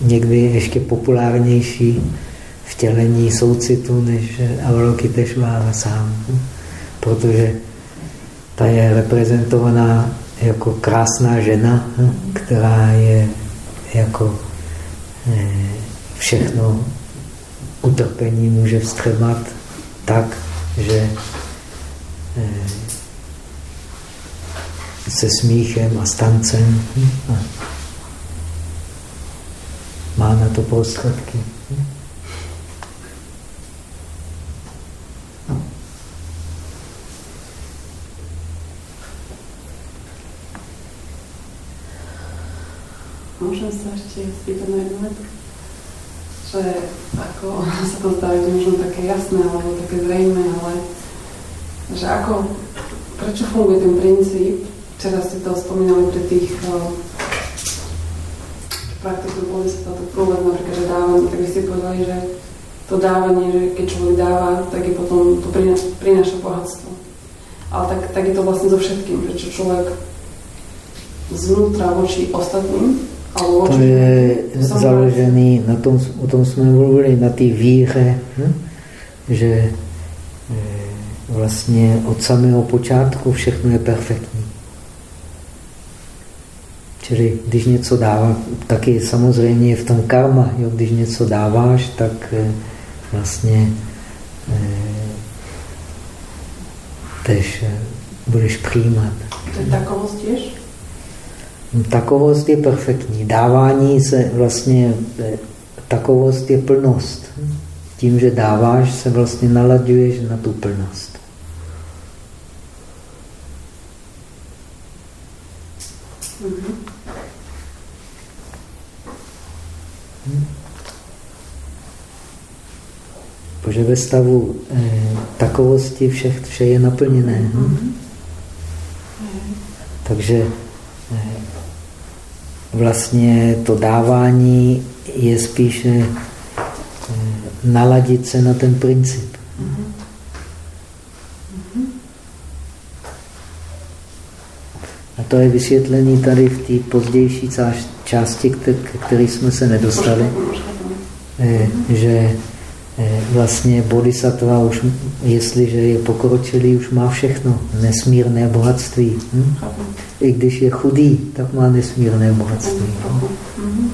někdy ještě populárnější vtělení soucitu než Avalokiteshvára sám. Protože ta je reprezentovaná jako krásná žena, která je jako eh, všechno utrpení může vstřebat tak, že eh, se smíchem a stancem a má na to prostředky. Môžem sa ešte spýtať na jednu vec? Že ako sa to zdá byť možno také jasné alebo také zrejme, ale že ako, prečo funguje ten princíp? Včera ste to spomínali pri tých praktikujú boli sa táto prúvod, napríklad, že dávanie, tak by ste povedali, že to dávanie, že keď človek dáva, tak je potom to prináša, prináša bohatstvo. Ale tak, tak je to vlastne so všetkým, že čo človek zvnútra voči ostatním, alebo To je založený, na tom, o tom jsme mluvili, na té víře, hm? že eh, vlastně od samého počátku všechno je perfektní. Čili když něco dává, taky samozřejmě v tom karma, jo, když něco dáváš, tak eh, vlastně eh, tež eh, budeš přijímat. To je takovosť tiež? Takovost je perfektní. Dávání se vlastně takovost je plnost. Tím, že dáváš, se vlastně nalaďuješ na tu plnost. Hmm. Protože ve stavu eh, takovosti vše, vše je naplněné. Hm? Takže eh, vlastně to dávání je spíše eh, naladit se na ten princip. A to je vysvětlení tady v té pozdější části, které jsme se nedostali, eh, že vlastně bodhisattva už, jestliže je pokročilý, už má všechno, nesmírné bohatství. Hm? I když je chudý, tak má nesmírné bohatství. Hm?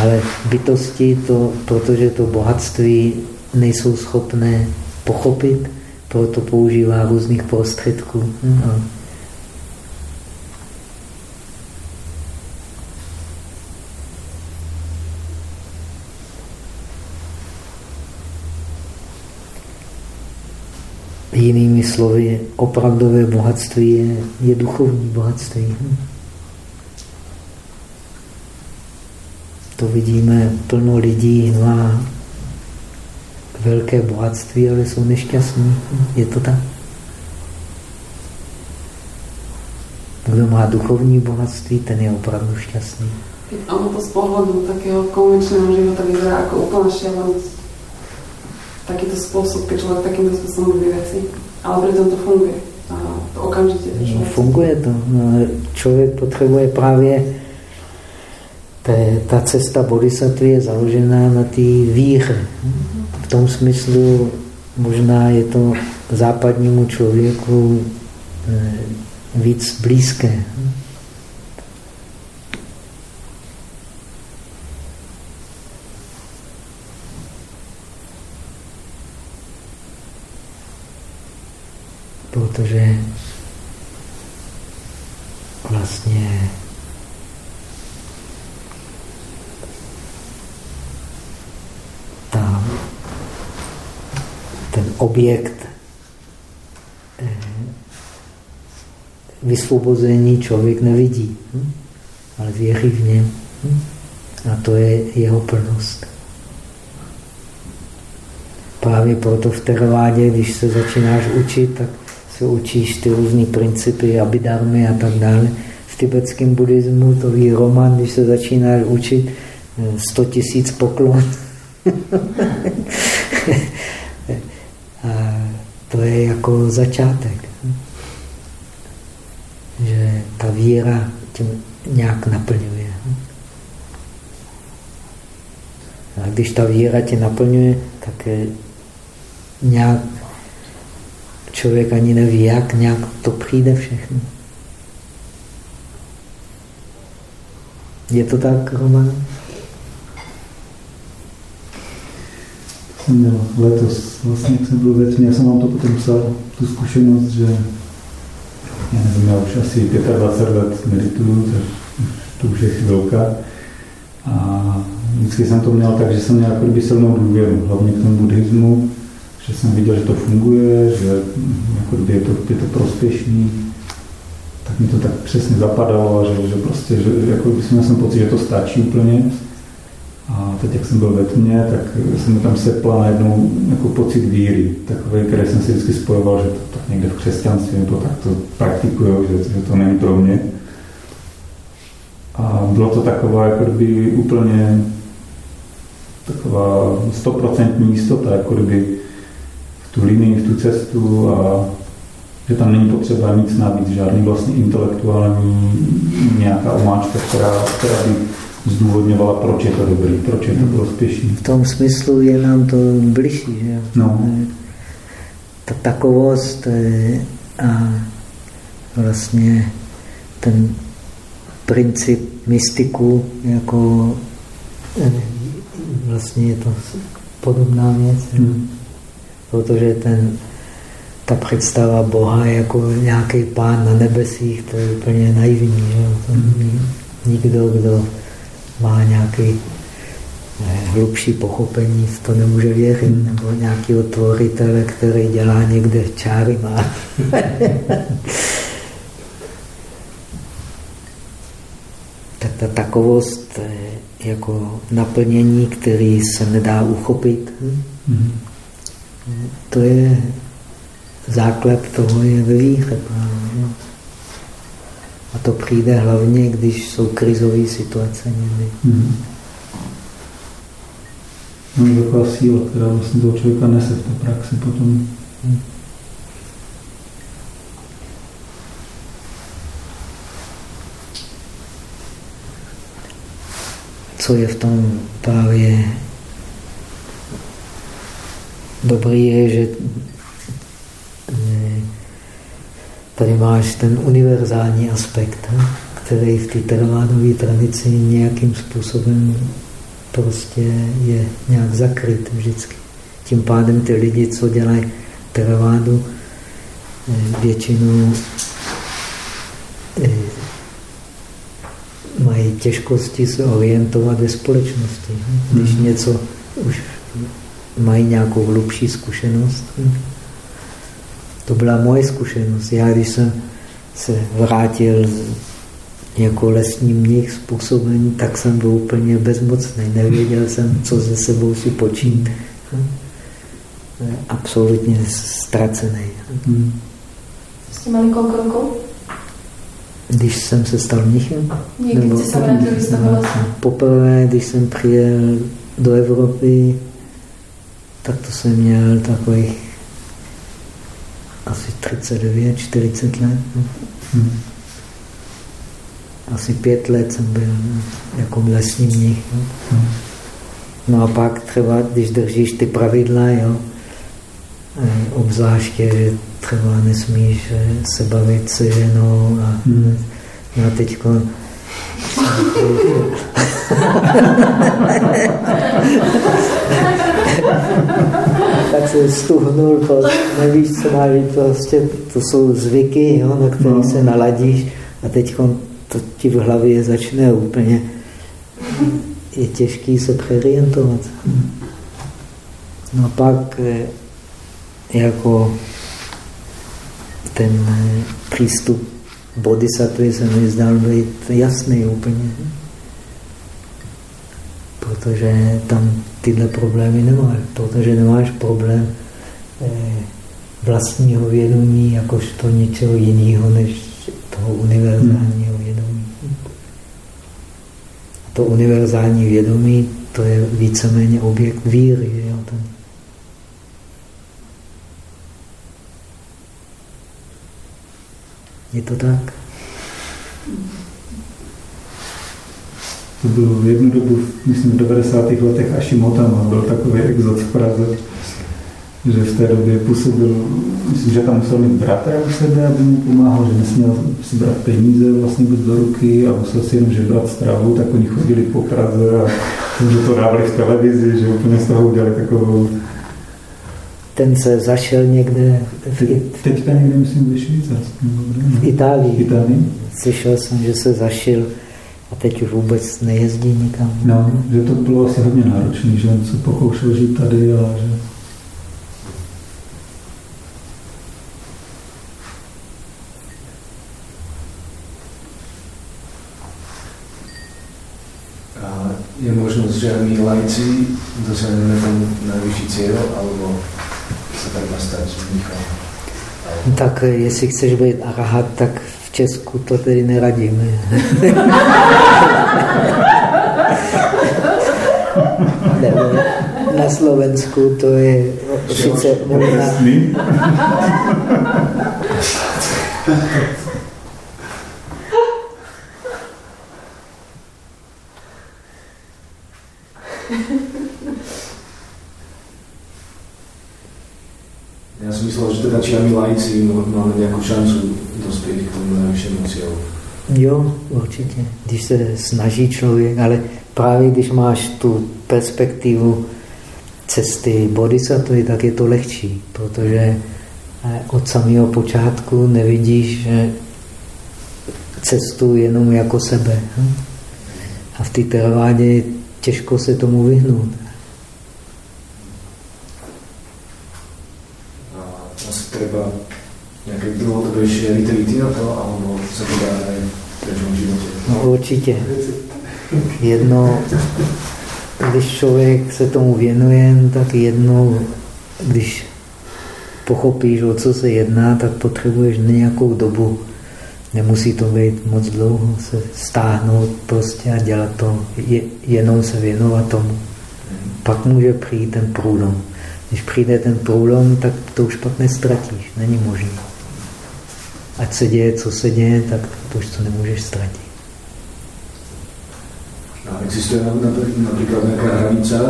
Ale bytosti, to, protože to bohatství nejsou schopné pochopit, proto používá různých prostředků. Hm? Jinými slovy, opravdové bohatství je, je duchovní bohatství. To vidíme, plno lidí má velké bohatství, ale jsou nešťastní. Je to tak? Kdo má duchovní bohatství, ten je opravdu šťastný. Ono to z pohledu takého konvenčného života vyzerá jako úplná šialenosť takýto spôsob, keď človek takýmto spôsobom robí veci. Ale pritom to funguje. A to okamžite. No, funguje to. No, člověk potřebuje právě ta cesta bodhisattva je založená na té víře. V tom smyslu možná je to západnímu člověku eh, víc blízké. Protože vlastně ta, ten objekt eh, vysvobození člověk nevidí, hm? ale věří v něm. Hm? A to je jeho plnost. Právě proto v teravádě, když se začínáš učit, tak se učíš ty různé principy, abidarmy a tak dále. V tibetském buddhismu to ví Roman, když se začínáš učit 100 eh, tisíc poklon. a to je jako začátek. Že ta víra tím nějak naplňuje. A když ta víra tě naplňuje, tak nějak člověk ani neví, jak nějak to přijde všechno. Je to tak, Roman? Jsem měl letos, vlastně jsem byl ve tmě, já jsem vám to potom psal, tu zkušenost, že já nevím, já už asi 25 let medituju, tak to už je chvilka. A vždycky jsem to měl tak, že jsem měl jako silnou důvěru, hlavně k tomu buddhismu, že jsem viděl, že to funguje, že jako je to, je to prospěšný, tak mi to tak přesně zapadalo, že, že prostě, že jako měl jsem pocit, že to stačí úplně. A teď, jak jsem byl ve tmě, tak jsem mi tam sepla najednou jako pocit víry, takový, který jsem si vždycky spojoval, že to tak někde v křesťanství nebo tak to praktikuju, že, že to není pro mě. A bylo to taková jako kdyby úplně taková stoprocentní jistota, jako kdyby tu linii, v tu cestu a že tam není potřeba nic navíc, žádný vlastně intelektuální nějaká omáčka, která, která by zdůvodňovala, proč je to dobrý, proč je to prospěšný. V tom smyslu je nám to bližší, že no. Ta takovost a vlastně ten princip mystiku jako vlastně je to podobná věc. Hmm protože ten, ta představa Boha jako nějaký pán na nebesích, to je úplně naivní. Že? To nikdo, kdo má nějaký eh, hlubší pochopení, to nemůže věřit, nebo nějakého tvoritele, který dělá někde čáry má. tak ta takovost jako naplnění, který se nedá uchopit, mm. To je základ toho je ve víře. A to přijde hlavně, když jsou krizové situace někdy. Mm. No, je taková síla, která vlastně toho člověka nese v té praxi potom. Mm. Co je v tom právě dobrý, je, že Tady máš ten univerzální aspekt, který v té teravádové tradici nějakým způsobem prostě je nějak zakryt vždycky. Tím pádem ty lidi, co dělají teravádu, eh, většinou eh, mají těžkosti se orientovat ve společnosti. Když hmm. něco už mají nějakou hlubší zkušenost, to byla moje zkušenost. Já, když jsem se vrátil jako lesní mnich způsobený, tak jsem byl úplně bezmocný. Nevěděl jsem, co ze sebou si počít. Absolutně ztracený. Hmm. Jste měli kolik rokov? Když jsem se stal mnichem? Někdy se toho Poprvé, když jsem přijel do Evropy, tak to jsem měl takových asi 39, 40 let. Hmm. Asi pět let jsem byl jako lesní mnich. No. Hmm. no a pak třeba, když držíš ty pravidla, jo, obzvláště, že třeba nesmíš eh, se bavit se ženou a hmm. no a teďko tak se stuhnul, nevíš, co má být, prostě to jsou zvyky, jo, na které no. se naladíš a teď to ti v hlavě začne úplně, je těžký se přerientovat. No a pak eh, jako ten eh, přístup bodhisattva se mi zdal být jasný úplně. Protože tam tyhle problémy nemáš, protože nemáš problém eh, vlastního vědomí jakožto něčeho jiného než toho univerzálního vědomí. To univerzální vědomí, to je víceméně objekt víry. Jo? Ten. Je to tak? To bylo v jednu dobu, myslím v 90. letech Ashimotama, byl takový exot v Praze, že v té době působil, myslím, že tam musel mít bratra u sebe, aby mu pomáhal, že nesměl si brát peníze vlastně vůbec do ruky a musel si jenom žebrat stravu, tak oni chodili po Praze a že to dávali v televizi, že úplně z toho udělali takovou ten se zašel někde v, Teďka někde, myslím, ve Švýcarsku. V Itálii. V Itálii. Slyšel jsem, že se zašel a teď už vůbec nejezdí nikam. No, že to bylo asi hodně náročné, že on se pokoušel žít tady a že... A je možnost, že my lajci dosáhneme ten nejvyšší cíl, alebo se tak nastavit Tak jestli chceš být arahat, tak Česku to tedy neradíme. Na Slovensku to je sice možná... Já jsem myslel, že teda čiami lajci máme nějakou šancu tomu nejvyššímu cílu. Jo, určitě. Když se snaží člověk, ale právě když máš tu perspektivu cesty bodhisattva, tak je to lehčí, protože eh, od samého počátku nevidíš cestu jenom jako sebe. Hm? A v té teravádě těžko se tomu vyhnout. A asi třeba nějaké dlouhodobější vitality na to, se to dá v životě? No určitě. Jedno, když člověk se tomu věnuje, tak jednou, když pochopíš, o co se jedná, tak potřebuješ nějakou dobu. Nemusí to být moc dlouho, se stáhnout prostě a dělat to, je, jenom se věnovat tomu. Pak může přijít ten průlom. Když přijde ten průlom, tak to už pak nestratíš, není možné. Ať se děje, co se děje, tak to už to nemůžeš ztratit. A existuje například nějaká hranice,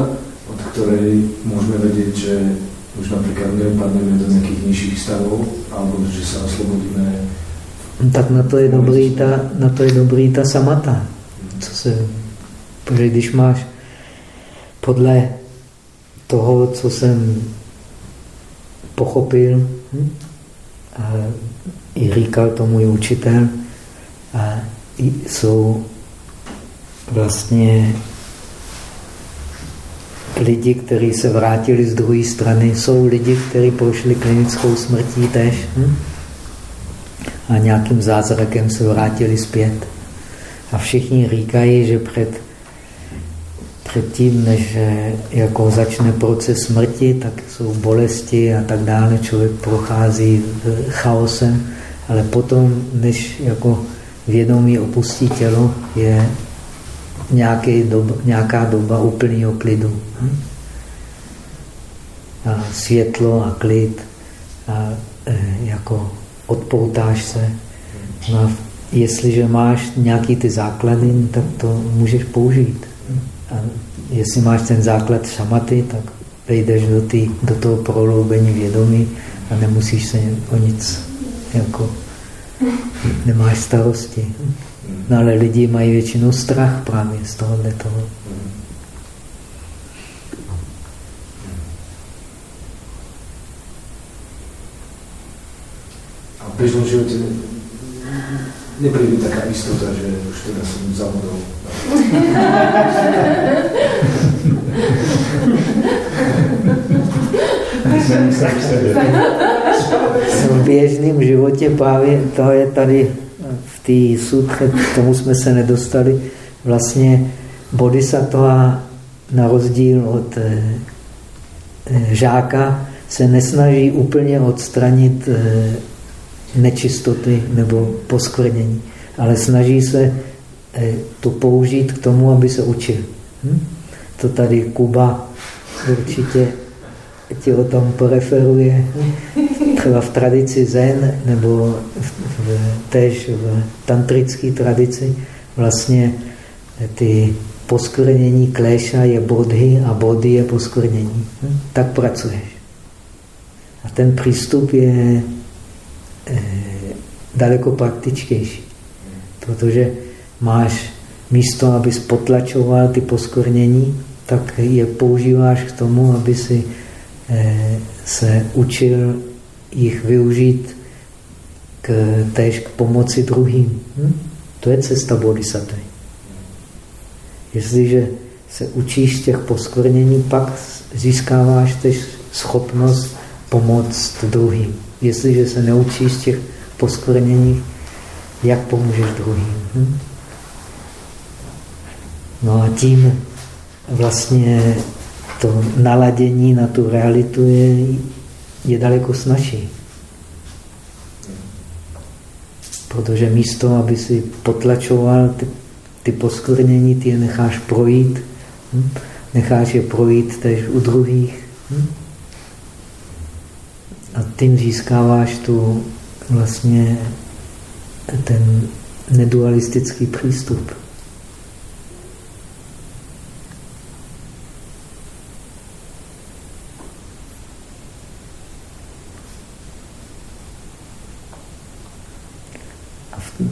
od které můžeme vědět, že už například neupadneme do nějakých nižších stavů, alebo že se oslobodíme. Tak na to je dobrý ta, na to je dobrý ta samata. Co se, protože když máš podle toho, co jsem pochopil, hm, a i říkal to můj učitel, a jsou vlastně lidi, kteří se vrátili z druhé strany, jsou lidi, kteří prošli klinickou smrtí tež hm? a nějakým zázrakem se vrátili zpět. A všichni říkají, že před, před tím, než jako začne proces smrti, tak jsou bolesti a tak dále, člověk prochází chaosem, ale potom, než jako vědomí opustí tělo, je nějaký doba, nějaká doba úplného klidu. Hm? A světlo a klid a e, jako odpoutáš se. No a jestliže máš nějaký ty základy, tak to můžeš použít. Jestli máš ten základ šamaty, tak vejdeš do, tý, do toho prohloubení vědomí a nemusíš se o nic jako nemáš starosti. No ale lidi mají většinou strach právě z tohohle toho. A v běžném životě nepríde taká jistota, že už teda jsem zabudol. v běžném životě právě to je tady té sutře, k tomu jsme se nedostali, vlastně bodhisattva na rozdíl od e, žáka se nesnaží úplně odstranit e, nečistoty nebo poskvrnění, ale snaží se e, to použít k tomu, aby se učil. Hm? To tady Kuba určitě ti o tom poreferuje. Třeba v tradici Zen nebo v, v, tež v tantrické tradici vlastně ty poskvrnění kléša je bodhy a body je poskvrnění. Hm? Tak pracuješ. A ten přístup je daleko praktičtější, protože máš místo, aby potlačoval ty poskvrnění, tak je používáš k tomu, aby si Eh, se učil jich využít k, též k pomoci druhým. Hm? To je cesta bodhisattva. Jestliže se učíš těch poskvrnění, pak získáváš tež schopnost pomoct druhým. Jestliže se neučíš těch poskvrnění, jak pomůžeš druhým. Hm? No a tím vlastně to naladění na tu realitu je, je daleko snažší. Protože místo, aby si potlačoval ty, ty poskvrnění, ty je necháš projít, hm? necháš je projít tež u druhých. Hm? A tím získáváš tu vlastně ten nedualistický přístup.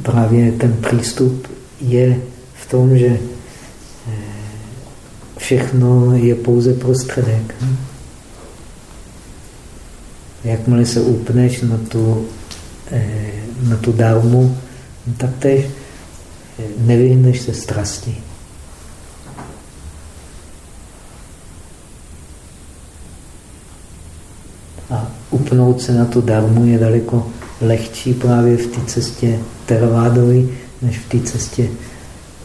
právě ten přístup je v tom, že eh, všechno je pouze prostředek. Jakmile se upneš na tu, eh, na tu dármu, no tak tež eh, nevyhneš se strasti. A upnout se na tu darmu je daleko lehčí právě v té cestě Teravádovi, než v té cestě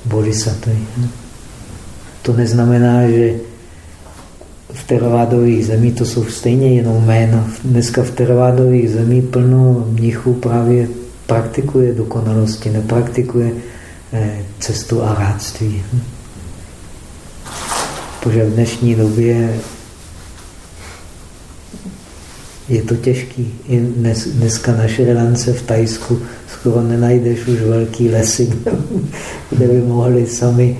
Bodhisattva. To neznamená, že v teravádových zemích to jsou stejně jenom jména. Dneska v teravádových zemích plno mnichů právě praktikuje dokonalosti, nepraktikuje eh, cestu a rádství. Protože v dnešní době je to těžký. I dnes, dneska na Šrilance v Tajsku skoro nenajdeš už velký lesy, kde by mohli sami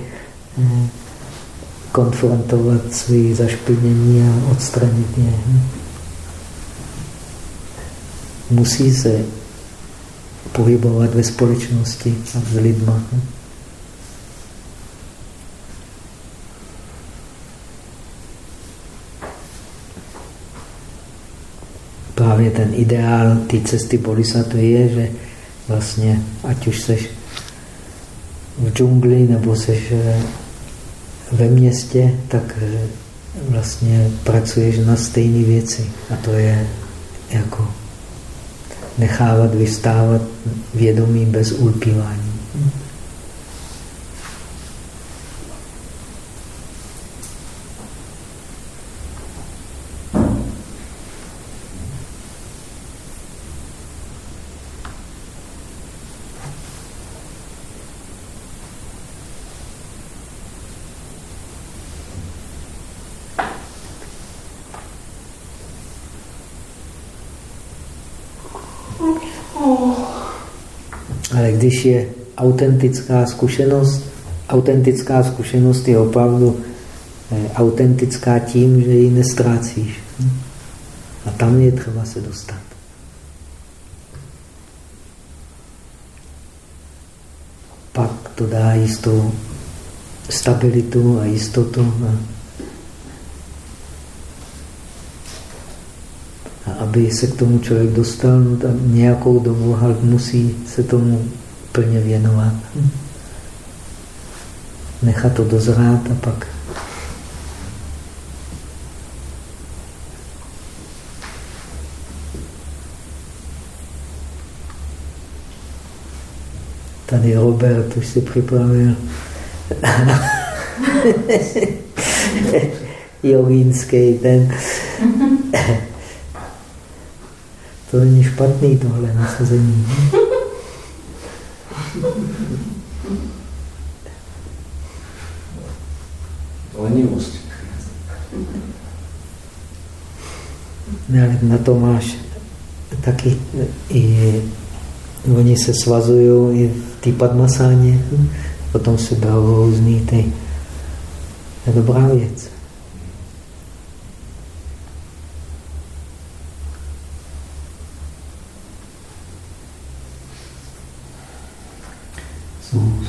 eh, konfrontovat své zašpinění a odstranit je. Musí se pohybovat ve společnosti a s lidma. Právě ten ideál té cesty bodhisattva je, že vlastně, ať už seš v džungli nebo seš eh, ve městě, tak eh, vlastně pracuješ na stejné věci. A to je jako nechávat vystávat vědomí bez ulpívání. Když je autentická zkušenost, autentická zkušenost je opravdu eh, autentická tím, že ji nestrácíš. A tam je třeba se dostat. Pak to dá jistou stabilitu a jistotu. A aby se k tomu člověk dostal, no tam nějakou dobu musí se tomu plně věnovat. Nechat to dozrát a pak Tady Robert už si připravil jogínský ten. To není špatný tohle nasazení. Lenivost. Ne, na to máš taky i oni se svazují i v té padmasáně, potom se dá různý ty. To je dobrá věc.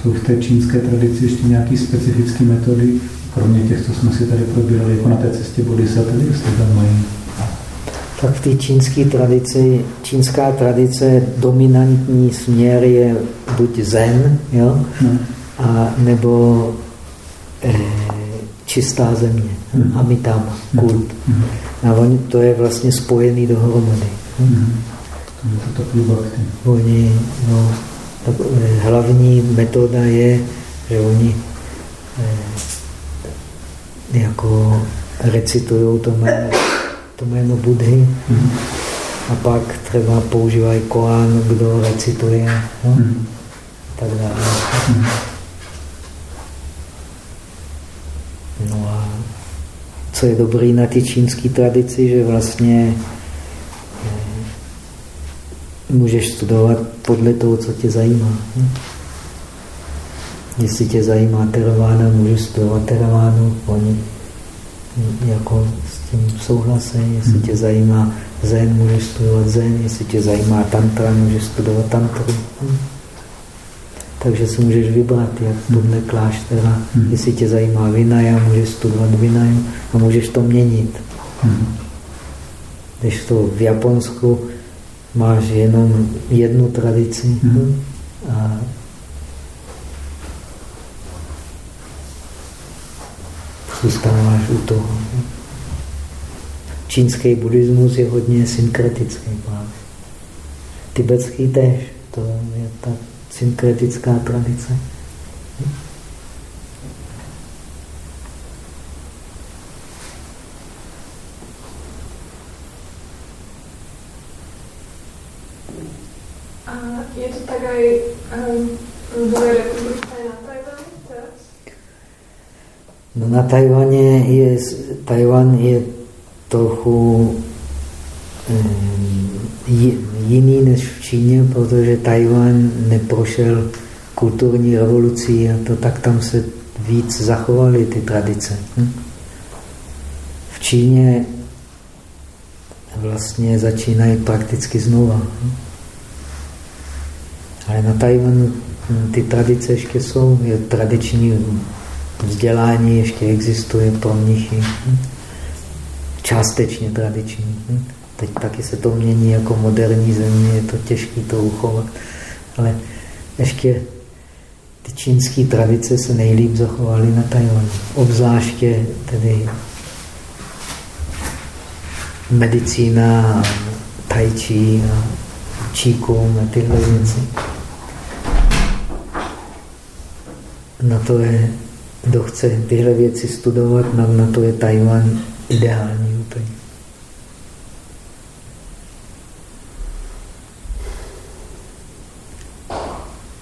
Jsou v té čínské tradici ještě nějaké specifické metody, kromě těch, co jsme si tady probírali, jako na té cestě bodhisattva, jestli tam mají? Tak v té čínské tradici, čínská tradice, dominantní směr je buď zen, jo, no. a nebo e, čistá země, mm. amitáma, kult. Mm. A oni, to je vlastně spojený dohromady. Mm. To je to Oni, no, tak eh, hlavní metoda je, že oni eh, jako recitují to jméno, to jméno Budhy mm. a pak třeba používají koán, kdo recituje no? mm. tak dále. Mm. No a co je dobrý na té čínské tradici, že vlastně můžeš studovat podle toho, co tě zajímá. Jestli tě zajímá teravána, můžeš studovat teravánu, oni jako s tím souhlasí. Jestli hmm. tě zajímá zen, můžeš studovat zen. Jestli tě zajímá tantra, můžeš studovat tantru. Takže si můžeš vybrat, jak hmm. podle kláštera. Hmm. Jestli tě zajímá vinaja, můžeš studovat vinaju a můžeš to měnit. Když to v Japonsku máš jenom jednu tradici hmm. a zůstáváš u toho. čínský buddhismus je hodně synkretický právě. Tibetský tež, to je ta synkretická tradice. A je to tak aj um, v republice na Tajvane teraz? No na Tajvaně je, Tajvan je trochu jiný než v Číně, protože Tajvan neprošel kulturní revolucí a to tak tam se víc zachovaly ty tradice. Hm? V Číně vlastně začínají prakticky znova. Hm? Ale na Tajvanu hm, ty tradice ještě jsou, je tradiční vzdělání ještě existuje pro mnichy. Částečně tradiční. Teď taky se to mění jako moderní země, je to těžké to uchovat. Ale ještě ty čínské tradice se nejlíp zachovaly na Tajvanu. Obzvláště tedy medicína, chi a číkům a tyhle věci. Na to je, kdo chce tyhle věci studovat, na, na to je Tajvan ideální úplně.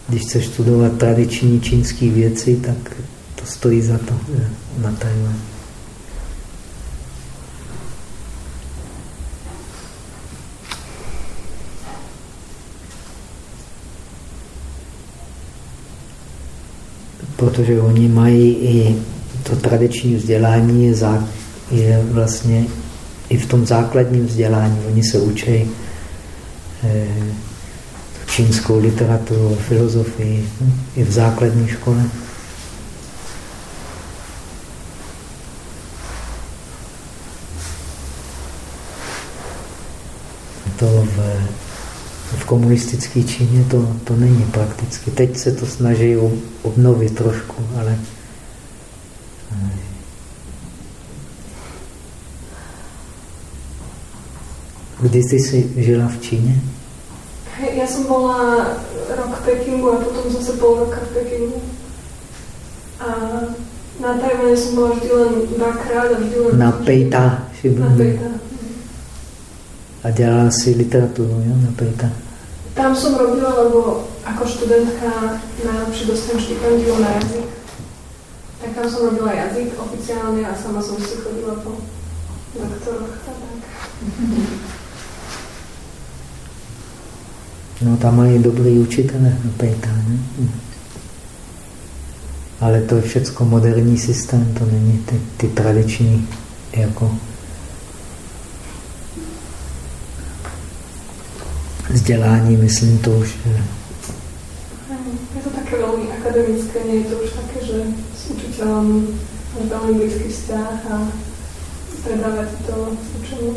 Když chceš studovat tradiční čínské věci, tak to stojí za to na Tajvan. Protože oni mají i to tradiční vzdělání, je, zá, je vlastně i v tom základním vzdělání. Oni se učí eh, čínskou literaturu, filozofii hm, i v základní škole. To v, v komunistické Číně to, to není prakticky. Teď se to snaží obnovit trošku, ale Kdy jsi si žila v Číně? Ja som bola rok v Pekingu a potom zase pol roka v Pekingu. A na Tajvane som bola vždy len dvakrát a vždy len... Na Pejta Na Pejta. A dělala si literaturu, jo, na Pejta? Tam som robila, lebo ako študentka najlepšie dostanem štipendium na jazyk. Tak tam som robila jazyk oficiálne a sama som si chodila po doktoroch a tak. No tam mají dobrý učitele na Pejta, ne? Ale to je všecko moderní systém, to není ty, ty tradiční jako vzdělání, myslím, to už je. Je to také velmi akademické, je to už také, že s učitelem velmi blízký vzťah a predávať to učení.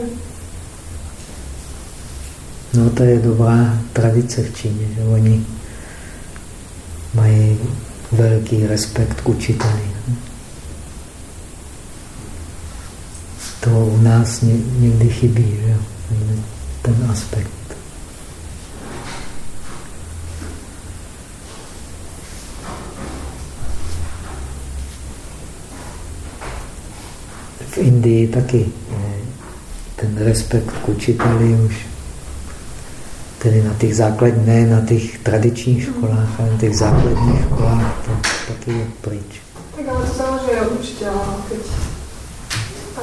No to je dobrá tradice v Číně, že oni mají velký respekt k učiteli. To u nás někdy chybí, že? ten aspekt. Indii taky ten respekt k učiteli už tedy na těch základních, ne na těch tradičních školách, ale na těch základních školách, to taky je pryč. Tak ale to záleží od učiteľa, keď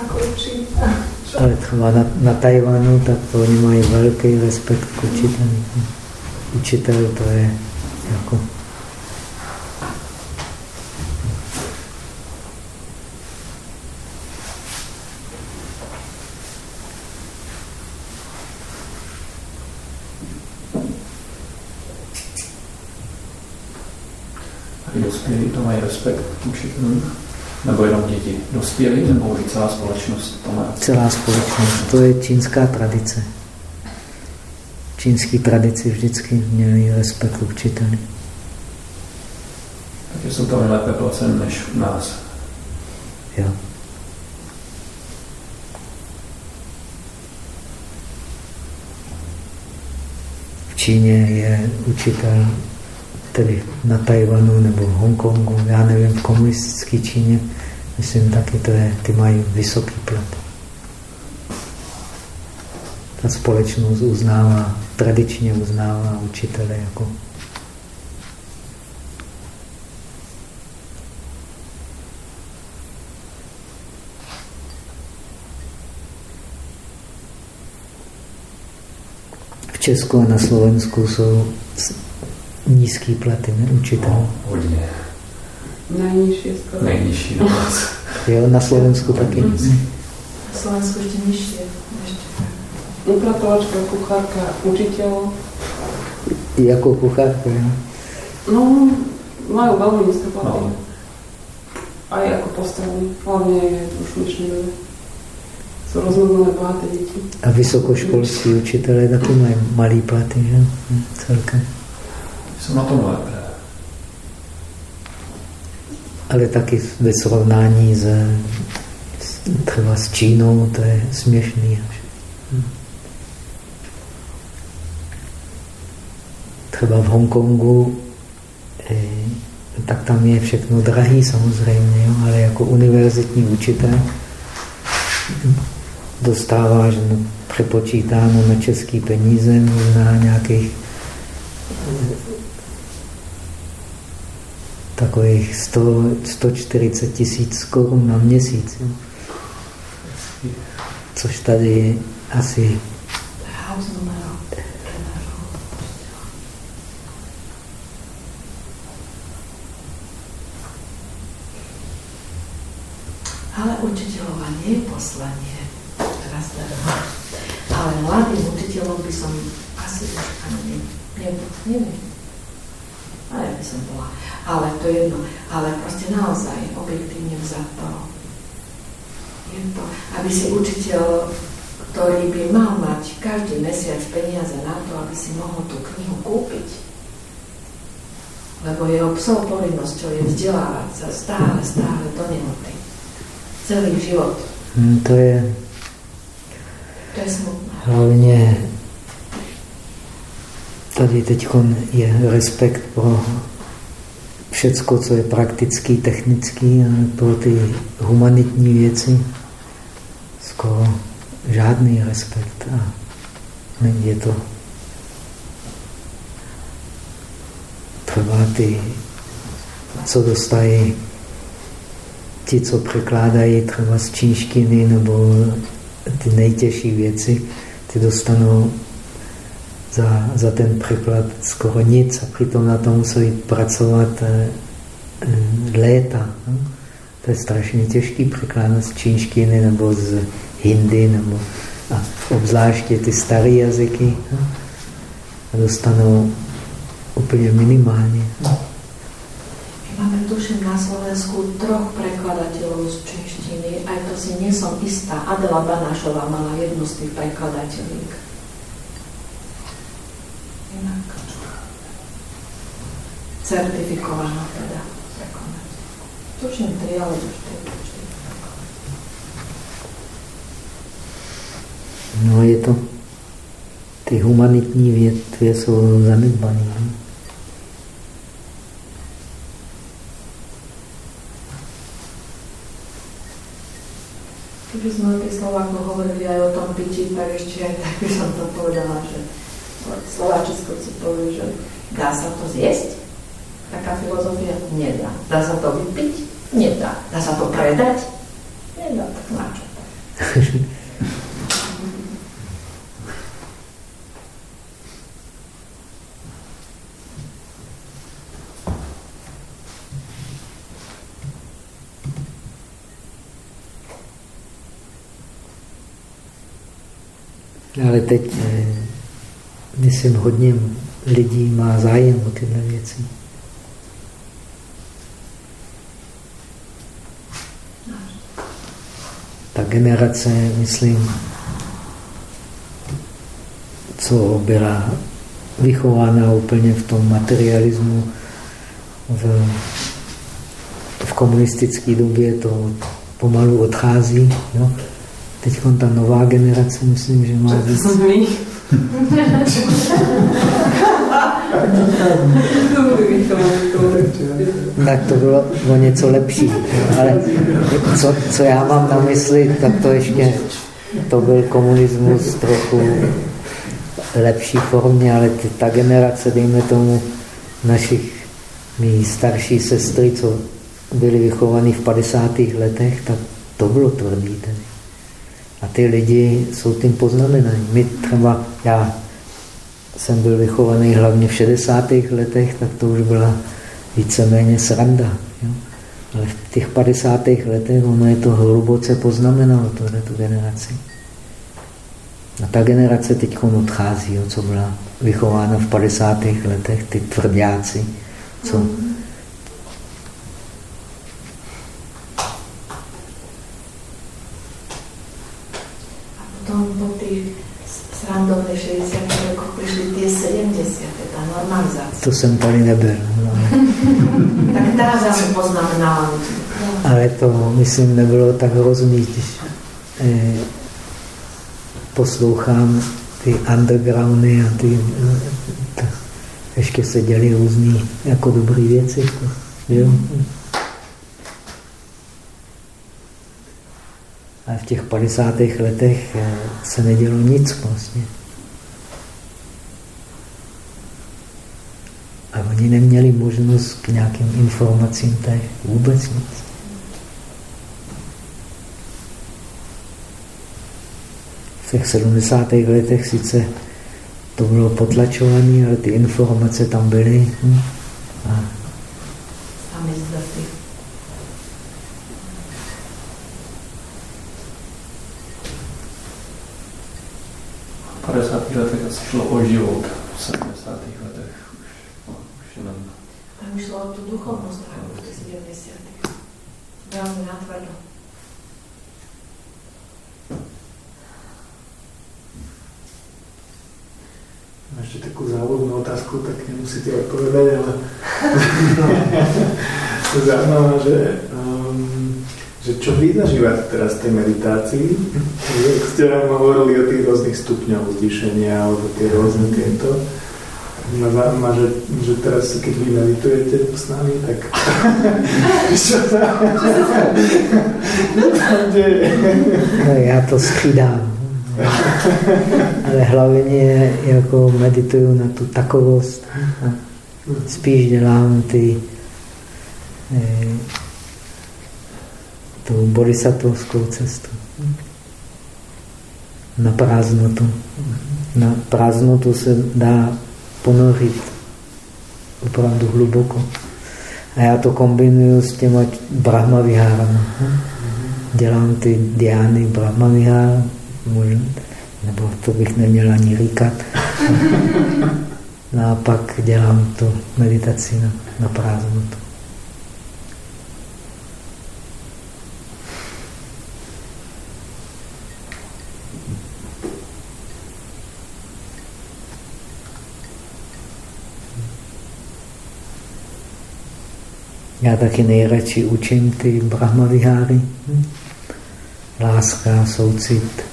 ako učí. Ale třeba na, na Tajvanu, tak to oni mají velký respekt k učiteli. Učitel to je jako respekt učitelům? Nebo jenom děti? Dospělí nebo i celá společnost to má? Celá společnost. To je čínská tradice. Čínský tradici vždycky měli respekt učitelů. Takže jsou tam lépe placen než u nás. Jo. V Číně je učitel tedy na Tajvanu nebo v Hongkongu, já nevím, v komunistické Číně, myslím taky to je, ty mají vysoký plat. Ta společnost uznává, tradičně uznává učitele jako V Česku a na Slovensku jsou nízký platy, ne? Učitel. No, hodně. Nejnižší skoro. Nejnižší na vás. Jo, na Slovensku taky. -hmm. Na Slovensku ještě nižší. Upratovačka, kuchárka, učitel. Jako kuchárka, jo? No, majú veľmi nízke platy. No. Aj ako postavení, hlavne už v dnešnej dobe. Sú rozmnožené bohaté deti. A vysokoškolskí učitelé taky mají malý platy, že? Celkem. Jsou na tom lépe. Ale taky ve srovnání s, třeba s Čínou, to je směšný. Třeba v Hongkongu, eh, tak tam je všechno drahý samozřejmě, ale jako univerzitní učitel dostáváš no, přepočítáno na český peníze na nějakých takových 100, 140 tisíc korun na měsíc. Jo. Což tady je asi Ale učiteľovanie je poslanie. Teraz Ale mladým učiteľom by som asi už ani ne, neviem. Ale by som bola ale to je jedno. Ale proste naozaj objektívne vzato je to, aby si učiteľ, ktorý by mal mať každý mesiac peniaze na to, aby si mohol tú knihu kúpiť, lebo jeho psov povinnosťou je vzdelávať sa stále, stále do nehoty. Celý život. Hmm, to je... To je smutné. Hlavně tady teď je respekt pro všecko, co je praktický, technický, ale pro ty humanitní věci skoro žádný respekt. A je to třeba ty, co dostají ti, co překládají třeba z čínštiny nebo ty nejtěžší věci, ty dostanou za, za ten překlad skoro nic a přitom na tom museli pracovat eh, eh, léta. To je strašně těžký překlad z čínštiny nebo z hindi, nebo a obzvláště ty staré jazyky no? dostanou úplně minimálně. Máme tuším na Slovensku troch prekladateľov z čínštiny, aj to si nie som istá. Adela Banášová mala jednu z tých inak certifikovaná teda prekonať. Tuším tri alebo čtyři. No je to, ty humanitní větvě jsou zanedbané. Keby sme tí Slováko hovorili aj o tom pití, tak ešte tak by som to povedala, že Slováči si povie, že dá sa to zjesť? Taká filozofia? Nedá. Dá sa to vypiť? Nedá. Dá sa to predať? Nedá. Tak na čo? Ale teď eh, myslím, hodně lidí má zájem o tyhle věci. Ta generace, myslím, co byla vychována úplně v tom materialismu, v, v komunistické době to pomalu odchází. Jo? Teď ta nová generace, myslím, že má víc, tak to bylo o něco lepší. Ale co, co já mám na mysli, tak to ještě to byl komunismus trochu lepší formě, ale ta generace, dejme tomu, našich mý starší sestry, co byly vychovaný v 50. letech, tak to bylo tvrdý. Tedy. A ty lidi jsou tím poznamenaní. My třeba, já jsem byl vychovaný hlavně v 60. letech, tak to už byla víceméně sranda. Jo? Ale v těch 50. letech ono je to hluboce poznamenalo, tohle tu generaci. A ta generace teď odchází, jo, co byla vychována v 50. letech, ty tvrdáci, co potom po tých srandovných 60 rokoch prišli tie 70, tá normalizácia. To jsem tady nebyl. No. tak teraz já jsem poznamenala. Ale to, myslím, nebylo tak hrozný, když eh, poslouchám ty undergroundy a ty, eh, ještě se děli různý jako dobré věci. To, jo? Ale v těch 50. letech eh, se nedělo nic vlastně. A oni neměli možnost k nějakým informacím tak vůbec nic. V těch 70. letech sice to bylo potlačované, ale ty informace tam byly. Hm? A 50. letech asi šlo o život. V 70. letech už, už jenom. Tam šlo o tu duchovnost v těch 70. Velmi natvrdo. Mám ještě takovou závodnou tak nemusíte odpovědět, ale to zaujímavé, že um, že čo vy zažívate teraz v tej meditácii, jak ste nám hovorili o tých rôznych stupňoch ztišenia alebo tie rôzne tieto, ma zaujíma, že, že teraz, keď vy meditujete s nami, tak čo sa no, já to střídám. Ale hlavně jako medituju na tu takovost. Spíš dělám ty eh, tu bodhisattvovskou cestu. Na prázdnotu. Na prázdnotu se dá ponořit opravdu hluboko. A já to kombinuju s těma Brahma vihárama. Dělám ty diány Brahma vihár, nebo to bych neměl ani říkat. No a pak dělám tu meditaci na, na prázdnotu. Já taky nejradši učím ty brahmaviháry. Láska, soucit,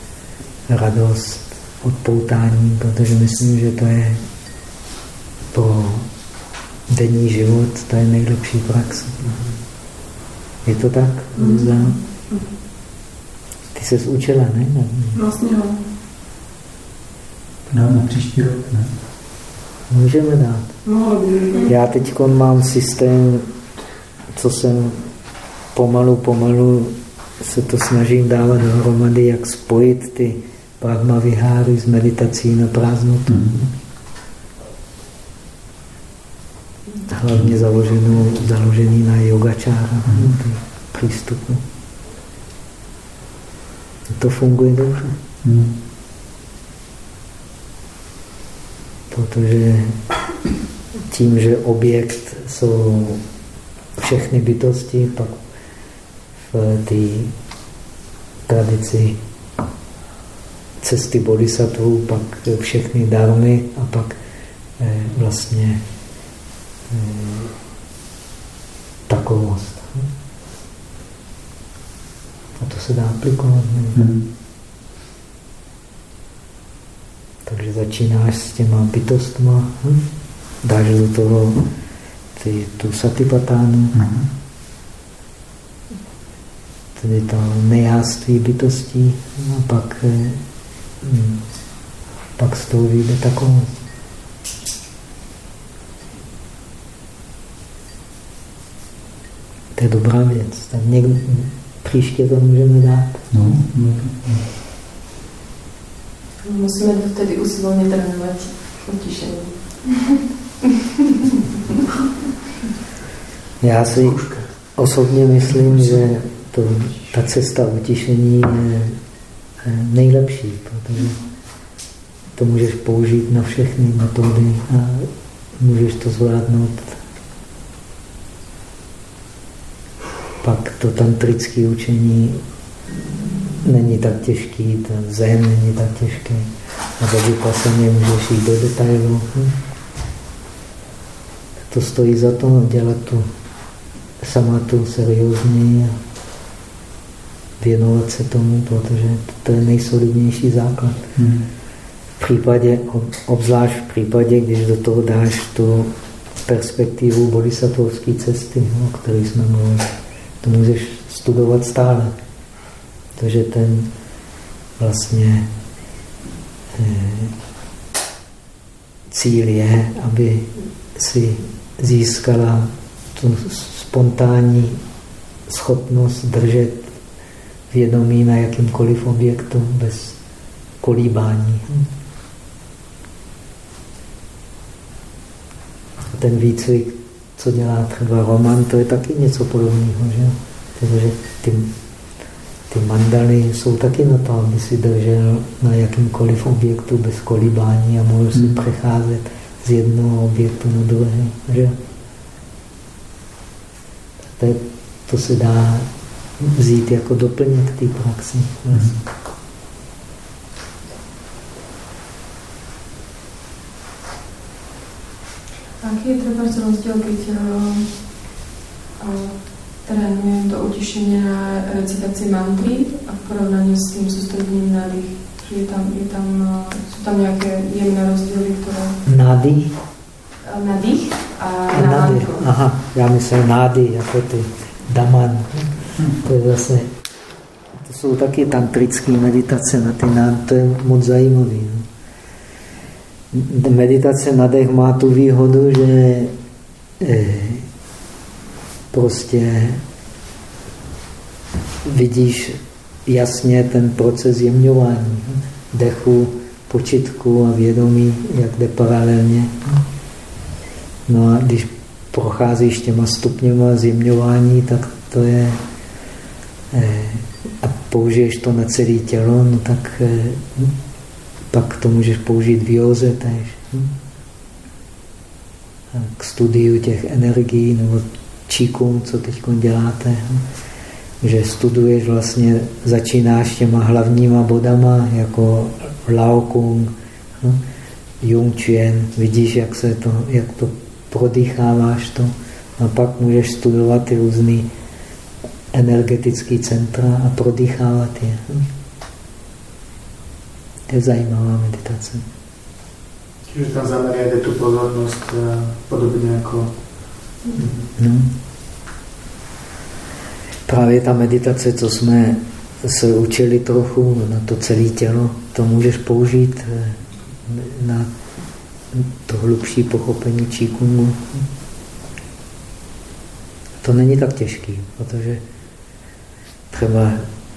radost, odpoutání, protože myslím, že to je pro denní život, to je nejlepší praxe. Je to tak? Mm. Ty se učila, ne? Vlastně jo. Na, na příští rok, ne? Můžeme dát. Já teď mám systém co jsem pomalu, pomalu se to snažím dávat dohromady, jak spojit ty pragma viháry s meditací na prázdnotu. Mm. Hlavně založenou, založený na yogačára, mm. přístupu. To funguje dobře. Mm. Protože tím, že objekt jsou všechny bytosti, pak v té tradici cesty bodhisattvů, pak všechny darmy a pak eh, vlastně eh, takovost. A to se dá aplikovat. Hmm. Takže začínáš s těma bytostma, hm? dáš do toho ty, tu satipatánu, hm? tedy to nejáství bytostí, a pak, pak z toho vyjde takovou. To je dobrá věc. Tak někdo, příště to můžeme dát. No. Musíme to vtedy usilovně trénovat utišení. Já si osobně myslím, že to, ta cesta utišení je nejlepší, protože to můžeš použít na všechny metody a můžeš to zvládnout. Pak to tantrické učení není tak těžký, ten zen není tak těžký. A ve vypasaně můžeš jít do detailu. To stojí za to dělat tu samatu seriózně věnovat se tomu, protože to je nejsolidnější základ. Hmm. V případě, obzvlášť v případě, když do toho dáš tu perspektivu bodhisattvovské cesty, o které jsme mluvili, to můžeš studovat stále. Takže ten vlastně eh, cíl je, aby si získala tu spontánní schopnost držet vědomí na jakýmkoliv objektu bez kolíbání. Ten výcvik, co dělá třeba Roman, to je taky něco podobného, že? Protože ty ty mandaly jsou taky na to, aby si držel na jakýmkoliv objektu bez kolíbání a mohl si hmm. přecházet z jednoho objektu na druhý. Že? To, je, to se dá vzít jako doplněk té praxi. Hmm. Jaký je třeba rozdíl, když trénujem to utišení na recitaci mantry a v porovnaní s tím soustředěním na dých. Že je tam, je tam, jsou tam nějaké jemné rozdíly, které... Nádych? Na dých a na mantru. Aha, já myslím nády, jako ty daman. To je zase, to jsou taky tantrické meditace na ty nády, to je moc zajímavé. No. Meditace na dech má tu výhodu, že eh, prostě vidíš jasně ten proces jemňování dechu, počitku a vědomí, jak jde paralelně. No a když procházíš těma stupněma zjemňování, tak to je a použiješ to na celé tělo, no tak eh, pak to můžeš použít v józe tež. K studiu těch energií nebo číkům, co teď děláte, že studuješ vlastně, začínáš těma hlavníma bodama, jako Lao Kung, Jung Chuen, vidíš, jak, se to, jak to prodýcháváš to, a pak můžeš studovat ty různé energetické centra a prodýchávat je. To je zajímavá meditace. Čiže tam zameriate tu pozornost eh, podobně jako No. Právě ta meditace, co jsme se učili trochu na to celé tělo, to můžeš použít eh, na to hlubší pochopení číkungu. To není tak těžký, protože třeba,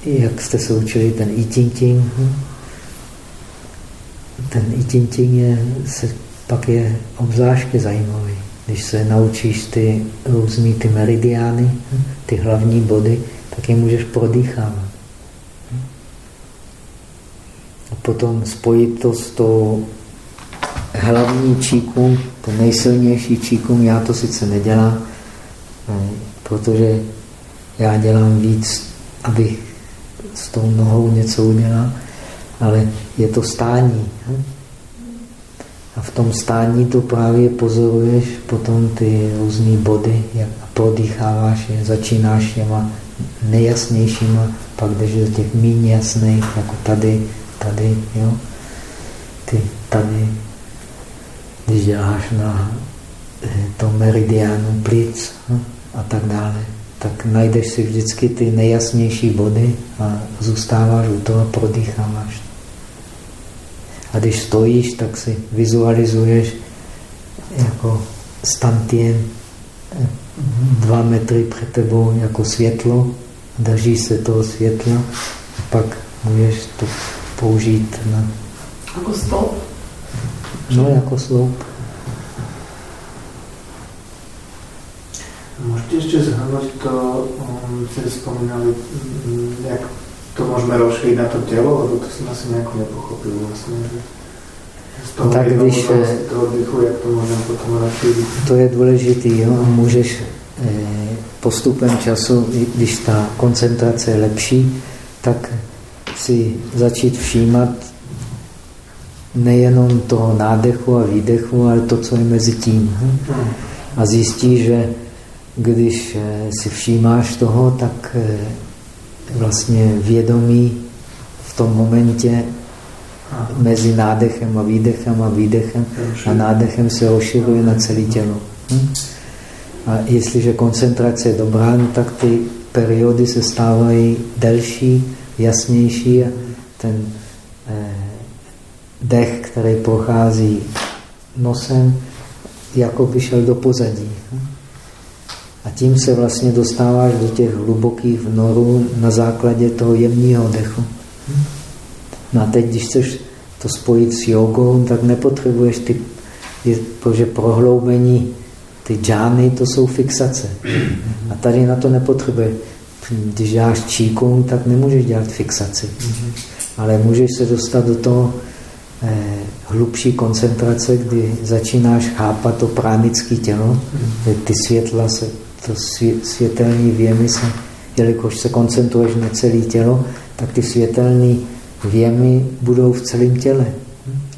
jak jste se učili ten I Ching ten I Ching je, se, pak je obzvláště zajímavý. Když se naučíš ty různý ty meridiány, ty hlavní body, tak je můžeš prodýchávat. A potom spojit to s tou hlavní číku, ten nejsilnější číkum, já to sice nedělám, protože já dělám víc, abych s tou nohou něco udělal, ale je to stání. A v tom stání to právě pozoruješ potom ty různé body, jak prodýcháváš je, začínáš těma nejjasnějšíma, pak jdeš do těch méně jasných, jako tady, tady, jo. ty tady, když děláš na eh, tom meridiánu plic hm, a tak dále, tak najdeš si vždycky ty nejjasnější body a zůstáváš u toho, prodýcháváš. A když stojíš, tak si vizualizuješ jako stantien dva metry před tebou jako světlo, držíš se toho světla, pak můžeš to použít na... Jako stop? No, jako sloup. Můžete ještě zhrnout to, um, jste vzpomínali, um, jak to můžeme rozšířit na to tělo, lebo to jsem asi nějak nepochopil vlastně. Že z toho tak když, toho dýchu, jak to můžeme potom rozšířit. To je důležité, jo, můžeš eh, postupem času, když ta koncentrace je lepší, tak si začít všímat nejenom toho nádechu a výdechu, ale to, co je mezi tím. A zjistí, že když eh, si všímáš toho, tak eh, vlastně vědomí v tom momentě mezi nádechem a výdechem a výdechem a nádechem se rozširuje na celé tělo. Hm? A jestliže koncentrace je dobrá, no tak ty periody se stávají delší, jasnější a ten eh, dech, který prochází nosem, jako by šel do pozadí. A tím se vlastně dostáváš do těch hlubokých vnorů na základě toho jemného dechu. No a teď, když chceš to spojit s jogou, tak nepotřebuješ ty, protože prohloubení ty džány, to jsou fixace. A tady na to nepotřebuje. Když děláš číkung, tak nemůžeš dělat fixaci. Ale můžeš se dostat do toho eh, hlubší koncentrace, kdy začínáš chápat to pránické tělo, ty světla se, to světelní věmy se, jelikož se koncentruješ na celé tělo, tak ty světelné věmy budou v celém těle.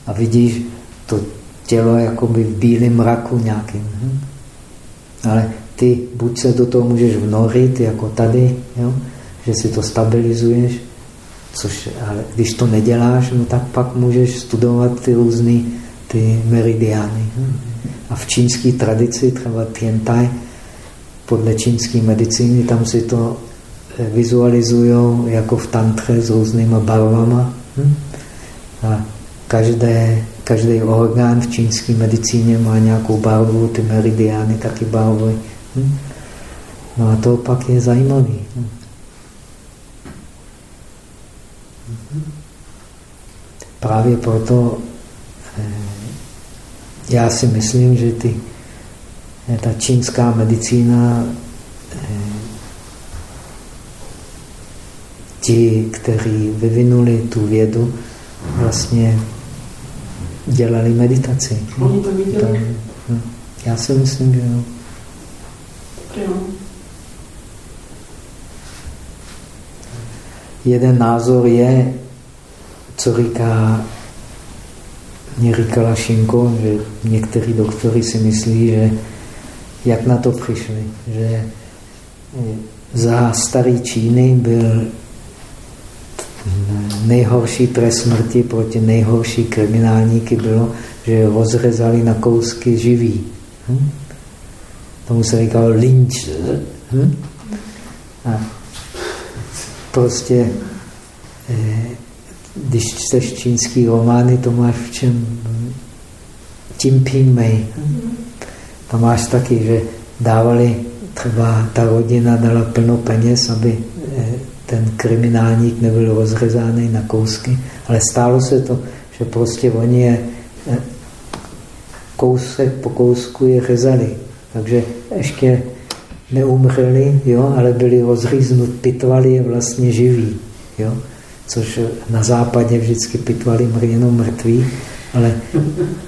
A vidíš to tělo jakoby v bílém mraku nějakým. Ale ty buď se do toho můžeš vnorit, jako tady, jo? že si to stabilizuješ, což, ale když to neděláš, no tak pak můžeš studovat ty různé ty meridiány. A v čínské tradici, třeba Tiantai, podle čínské medicíny, tam si to eh, vizualizují jako v tantře s různýma barvama. A každé Každý orgán v čínské medicíně má nějakou barvu, ty meridiány taky barvy. Hm? No a to pak je zajímavý. Hm? Právě proto eh, já si myslím, že ty, ta čínská medicína eh, ti, kteří vyvinuli tu vědu, vlastně dělali meditaci. Oni to viděli? Hm. Já si myslím, že jo. jo. Jeden názor je, co říká, mě říkala Šinko, že někteří doktory si myslí, že jak na to přišli, že za starý Číny byl nejhorší trest smrti proti nejhorší kriminálníky bylo, že je rozrezali na kousky živý. Hm? Tomu se říkalo lynč. Hm? A prostě, eh, když čteš čínský romány, to máš v čem Ping Mei. Tam máš taky, že dávali, třeba ta rodina dala plno peněz, aby eh, ten kriminálník nebyl rozřezáný na kousky, ale stálo se to, že prostě oni je eh, kousek po kousku je řezali. Takže ještě neumřeli, jo, ale byli rozříznut, pitvali je vlastně živí. Jo? Což na západě vždycky pitvali jenom mrtví, ale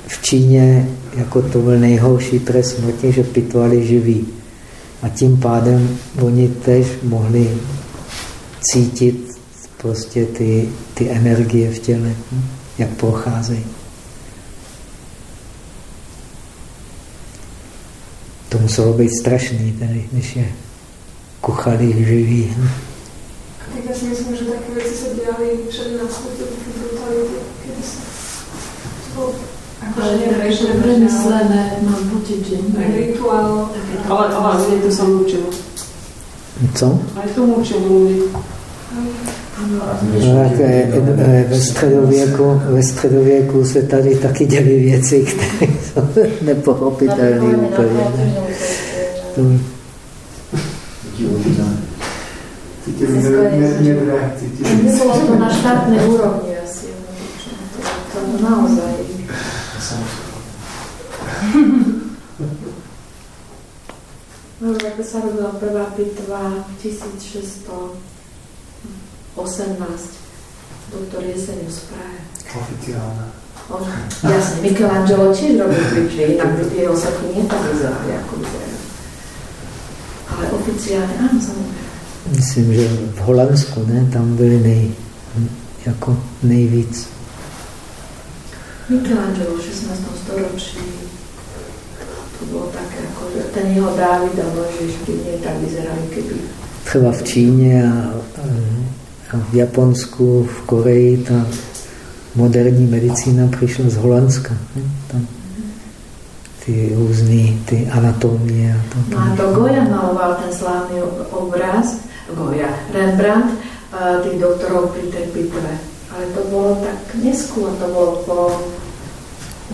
v Číně jako to byl nejhorší trest smrti, že pitvali živí. A tím pádem oni tež mohli cítit prostě ty, ty energie v těle, hm? jak procházejí. To muselo být strašný, tady, když je kuchali živý. Hm? Tak já si myslím, že takové věci se dělaly před nástupem brutality, kdy se spôsob ale nepremyslené, mám pocit, že rituál. Ale, ale mne to sa učilo. Co? Aj to učil mluvit. No, tak, e, ve, středověku, ve středověku se tady taky děly věci, které jsou nepochopitelné úplně. To, Nebolo to na štátnej úrovni asi. To, to naozaj. No, ako sa robila prvá pitva 1618. Doktor Jesenius Prahe. Oficiálna. On, jasne, Michelangelo tiež robil pitvy, inak by tie osady nie tak vyzerali, ako. Ale oficiálne, áno, samozrejme. myslím, že v Holandsku, ne, tam byly nej, jako nejvíc. Michelangelo v 16. storočí to bolo také, ako, že ten jeho Dávid a Mojžiš by nie tak vyzerali, keby Třeba v Číně a, a v Japonsku, v Koreji, ta moderní medicína přišla z Holandska. Ne? Tam ty různé ty anatomie. A to, No a to Goya maloval ten slávny obraz, Goya, Rembrandt, doktorov pri tej bitve. Ale to bolo tak neskôr, to bolo po,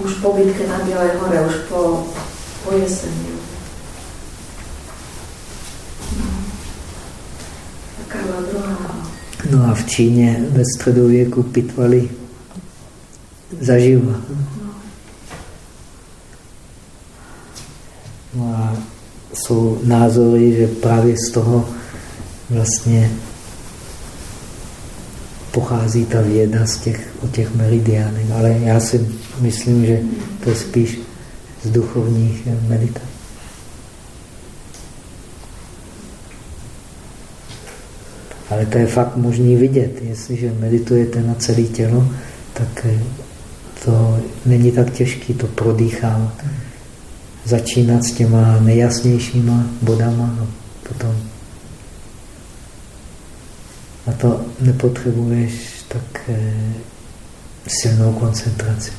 už po bitke na Bielej hore, už po, po jeseni. No. II. No a v Číně ve středověku pitvali zaživa. No a jsou názory, že právě z toho vlastně pochází ta věda z těch, o těch meridiánech. Ale já si myslím, že to je spíš z duchovních meditací. Ale to je fakt možný vidět. Jestliže meditujete na celé tělo, tak eh, to není tak těžké to prodýchávat. Začínat s těma nejasnějšíma bodama a potom na to nepotřebuješ tak eh, silnou koncentraci.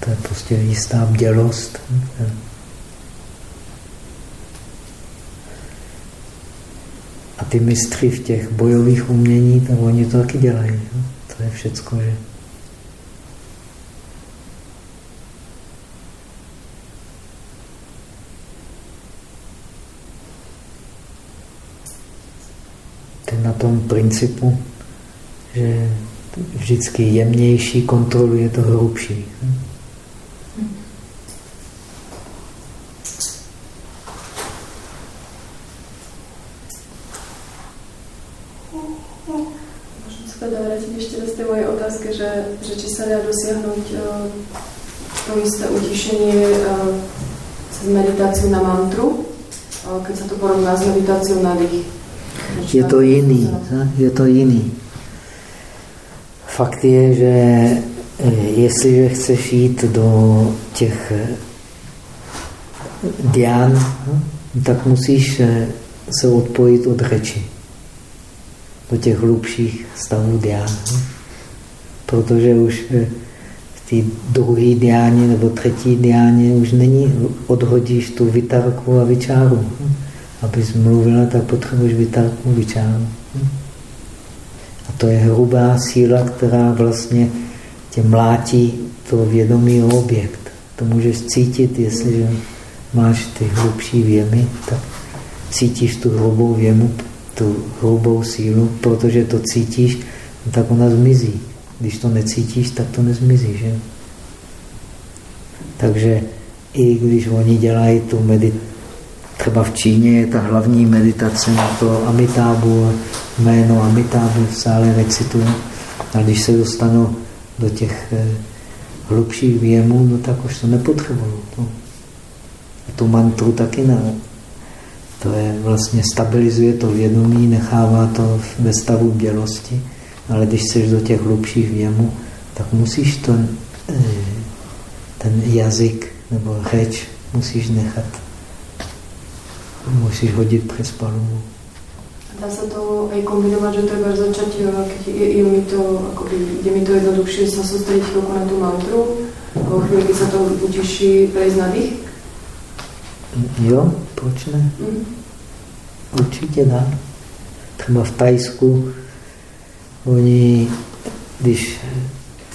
To je prostě jistá bdělost. A ty mistři v těch bojových umění, tak oni to taky dělají. To je všecko, že ten na tom principu, že vždycky jemnější kontroluje to hrubší. Možno sa teda ešte z tej mojej otázky, že, že či sa dá dosiahnuť uh, to isté utišenie uh, cez meditáciu na mantru, uh, keď sa to porovná s meditáciou na dých. Je to jiný. Je to jiný. Fakt je, že jestliže chceš jít do těch dián, tak musíš se odpojit od řeči do těch hlubších stavů dián. Protože už v té druhé diáně nebo třetí diáně už není, odhodíš tu vitarku a vyčáru. Abys mluvila, tak potřebuješ vitarku, vyčáru. A to je hrubá síla, která vlastně tě mlátí to vědomý objekt. To můžeš cítit, jestliže máš ty hlubší věmy, tak cítíš tu hrubou věmu, tu hrubou sílu, protože to cítíš, tak ona zmizí. Když to necítíš, tak to nezmizí. Že? Takže i když oni dělají tu meditaci, třeba v Číně je ta hlavní meditace na to Amitábu, jméno Amitábu v sále recitují. A když se dostanou do těch hlubších věmů, no tak už to nepotřebují. To. Tu mantru taky ne. To je vlastně stabilizuje to vědomí, nechává to ve stavu bělosti, ale když jsi do těch hlubších věmů, tak musíš to, ten jazyk nebo řeč musíš nechat, musíš hodit přes palubu. dá sa to aj kombinovať, že treba začať, keď je, je mi to, akoby, je mi to jednoduchšie sa sústrediť chvíľku na tú mantru, alebo chvíľu, keď sa to uteší, prejsť na dých? Jo, proč ne? Mm. Určitě dá. Třeba v Tajsku oni, když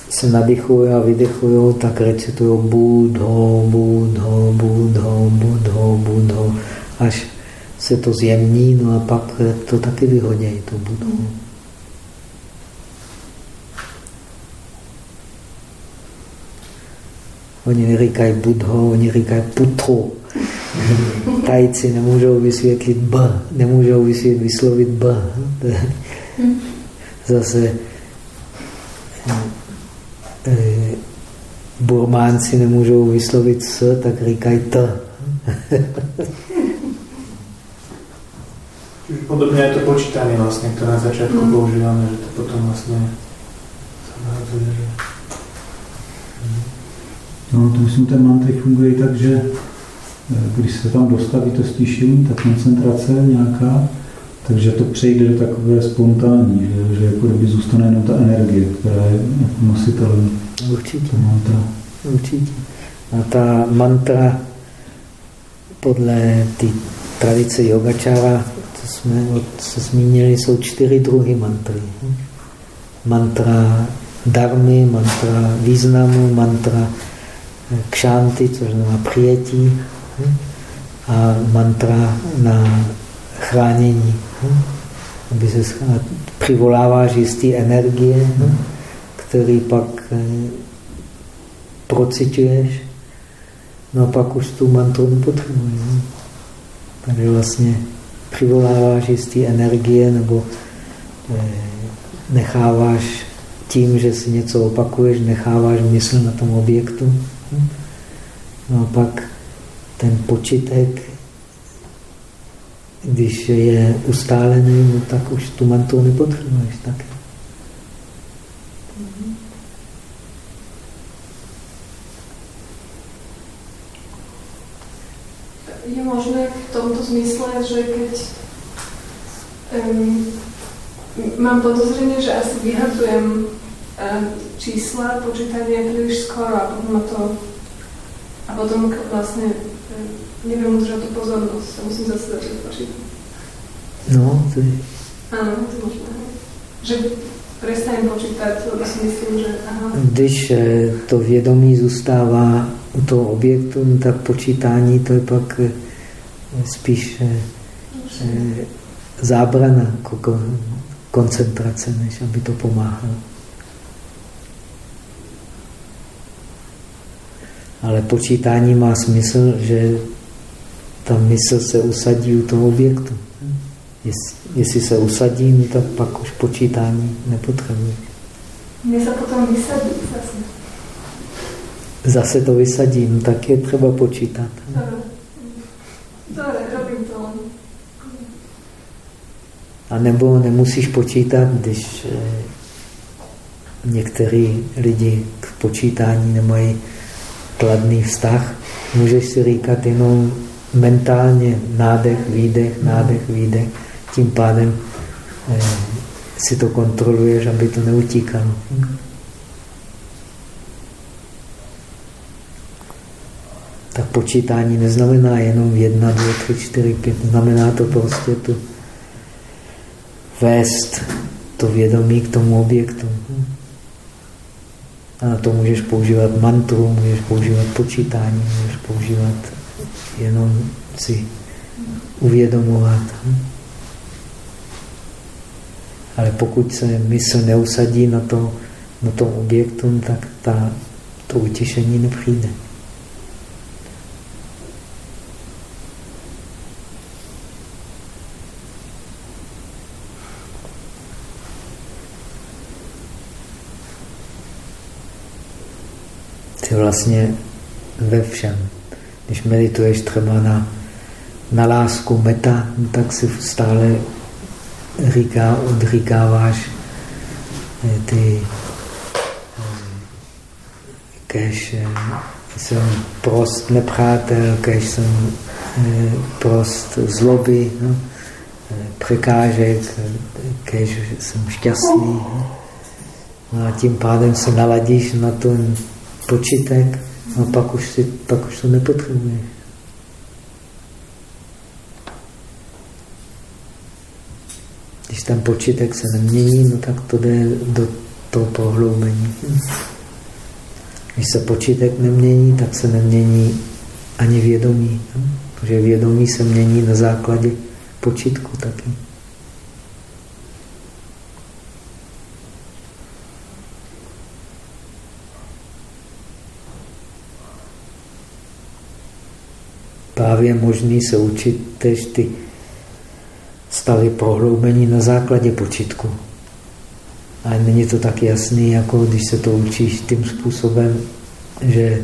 se nadychují a vydechují, tak recitují budho, budho, budho, budho, budho, až se to zjemní, no a pak to taky vyhodějí, to budho. Oni neříkají budho, oni říkají putro. Tajci nemůžou vysvětlit B, nemůžou vysvětlit, vyslovit B. Zase eh, Burmánci nemůžou vyslovit S, tak říkají T. Podobně je to počítání vlastně, které na začátku mm. používáme, že to potom vlastně se že... No, to myslím, ten mantry funguje tak, že eh, když se tam dostaví to stišení, ta koncentrace nějaká, takže to přejde do takové spontánní, že, že jako kdyby zůstane jenom ta energie, která je jako nositelem. Určitě. Mantra. Určitě. A ta mantra podle té tradice yogačára, co jsme se zmínili, jsou čtyři druhy mantry. Mantra darmy, mantra významu, mantra kšanty, což znamená přijetí, a mantra na chránění. Aby se přivoláváš jistý energie, který pak eh, procituješ, no a pak už tu mantru nepotřebuješ. Tady vlastně přivoláváš jistý energie nebo eh, necháváš tím, že si něco opakuješ, necháváš mysl na tom objektu. No a pak ten počítek, když je ustálený, no tak už tu mantru nepotřebuješ taky. Je možné v tomto zmysle, že keď um, mám podozrenie, že asi vyhadzujem um, čísla, počítanie príliš skoro a potom to a potom vlastne neviem udržať tú pozornosť a musím zase začať počítať. No, to je... Áno, to je možné. Že si myslím, že aha. Když eh, to vědomí zůstává u toho objektu, tak počítání to je pak eh, spíš eh, zábrana koncentrace, než aby to pomáhalo. Ale počítání má smysl, že ta mysl se usadí u toho objektu. Jestli se usadí, no tak pak už počítání nepotřebuje. Mně se potom vysadí zase. Zase to vysadí, no tak je třeba počítat. robím to. A nebo nemusíš počítat, když eh, některý lidi k počítání nemají kladný vztah, můžeš si říkat jenom mentálně nádech, výdech, nádech, výdech. Tím pádem eh, si to kontroluješ, aby to neutíkalo. Tak počítání neznamená jenom jedna, dvě, tři, čtyři, pět. Znamená to prostě tu vést to vědomí k tomu objektu. A na to můžeš používat mantru, můžeš používat počítání, můžeš používat jenom si uvědomovat. Ale pokud se mysl neusadí na, to, na tom objektu, tak ta, to utěšení nepřijde. Vlastně ve všem. Když medituješ třeba na, na lásku meta, tak si stále říká, odříkáváš eh, ty eh, kež eh, jsem prost nepřátel, kež jsem prost zloby. No. překážek, kež jsem šťastný. No a tím pádem se naladíš na ten počítek a pak už, si, pak už to nepotřebuješ. Když ten počítek se nemění, no tak to jde do toho prohloubení. Když se počítek nemění, tak se nemění ani vědomí. Protože vědomí se mění na základě počítku taky. Právě je možný se učit tež ty stavy prohloubení na základě počítku. Ale není to tak jasný, jako když se to učíš tím způsobem, že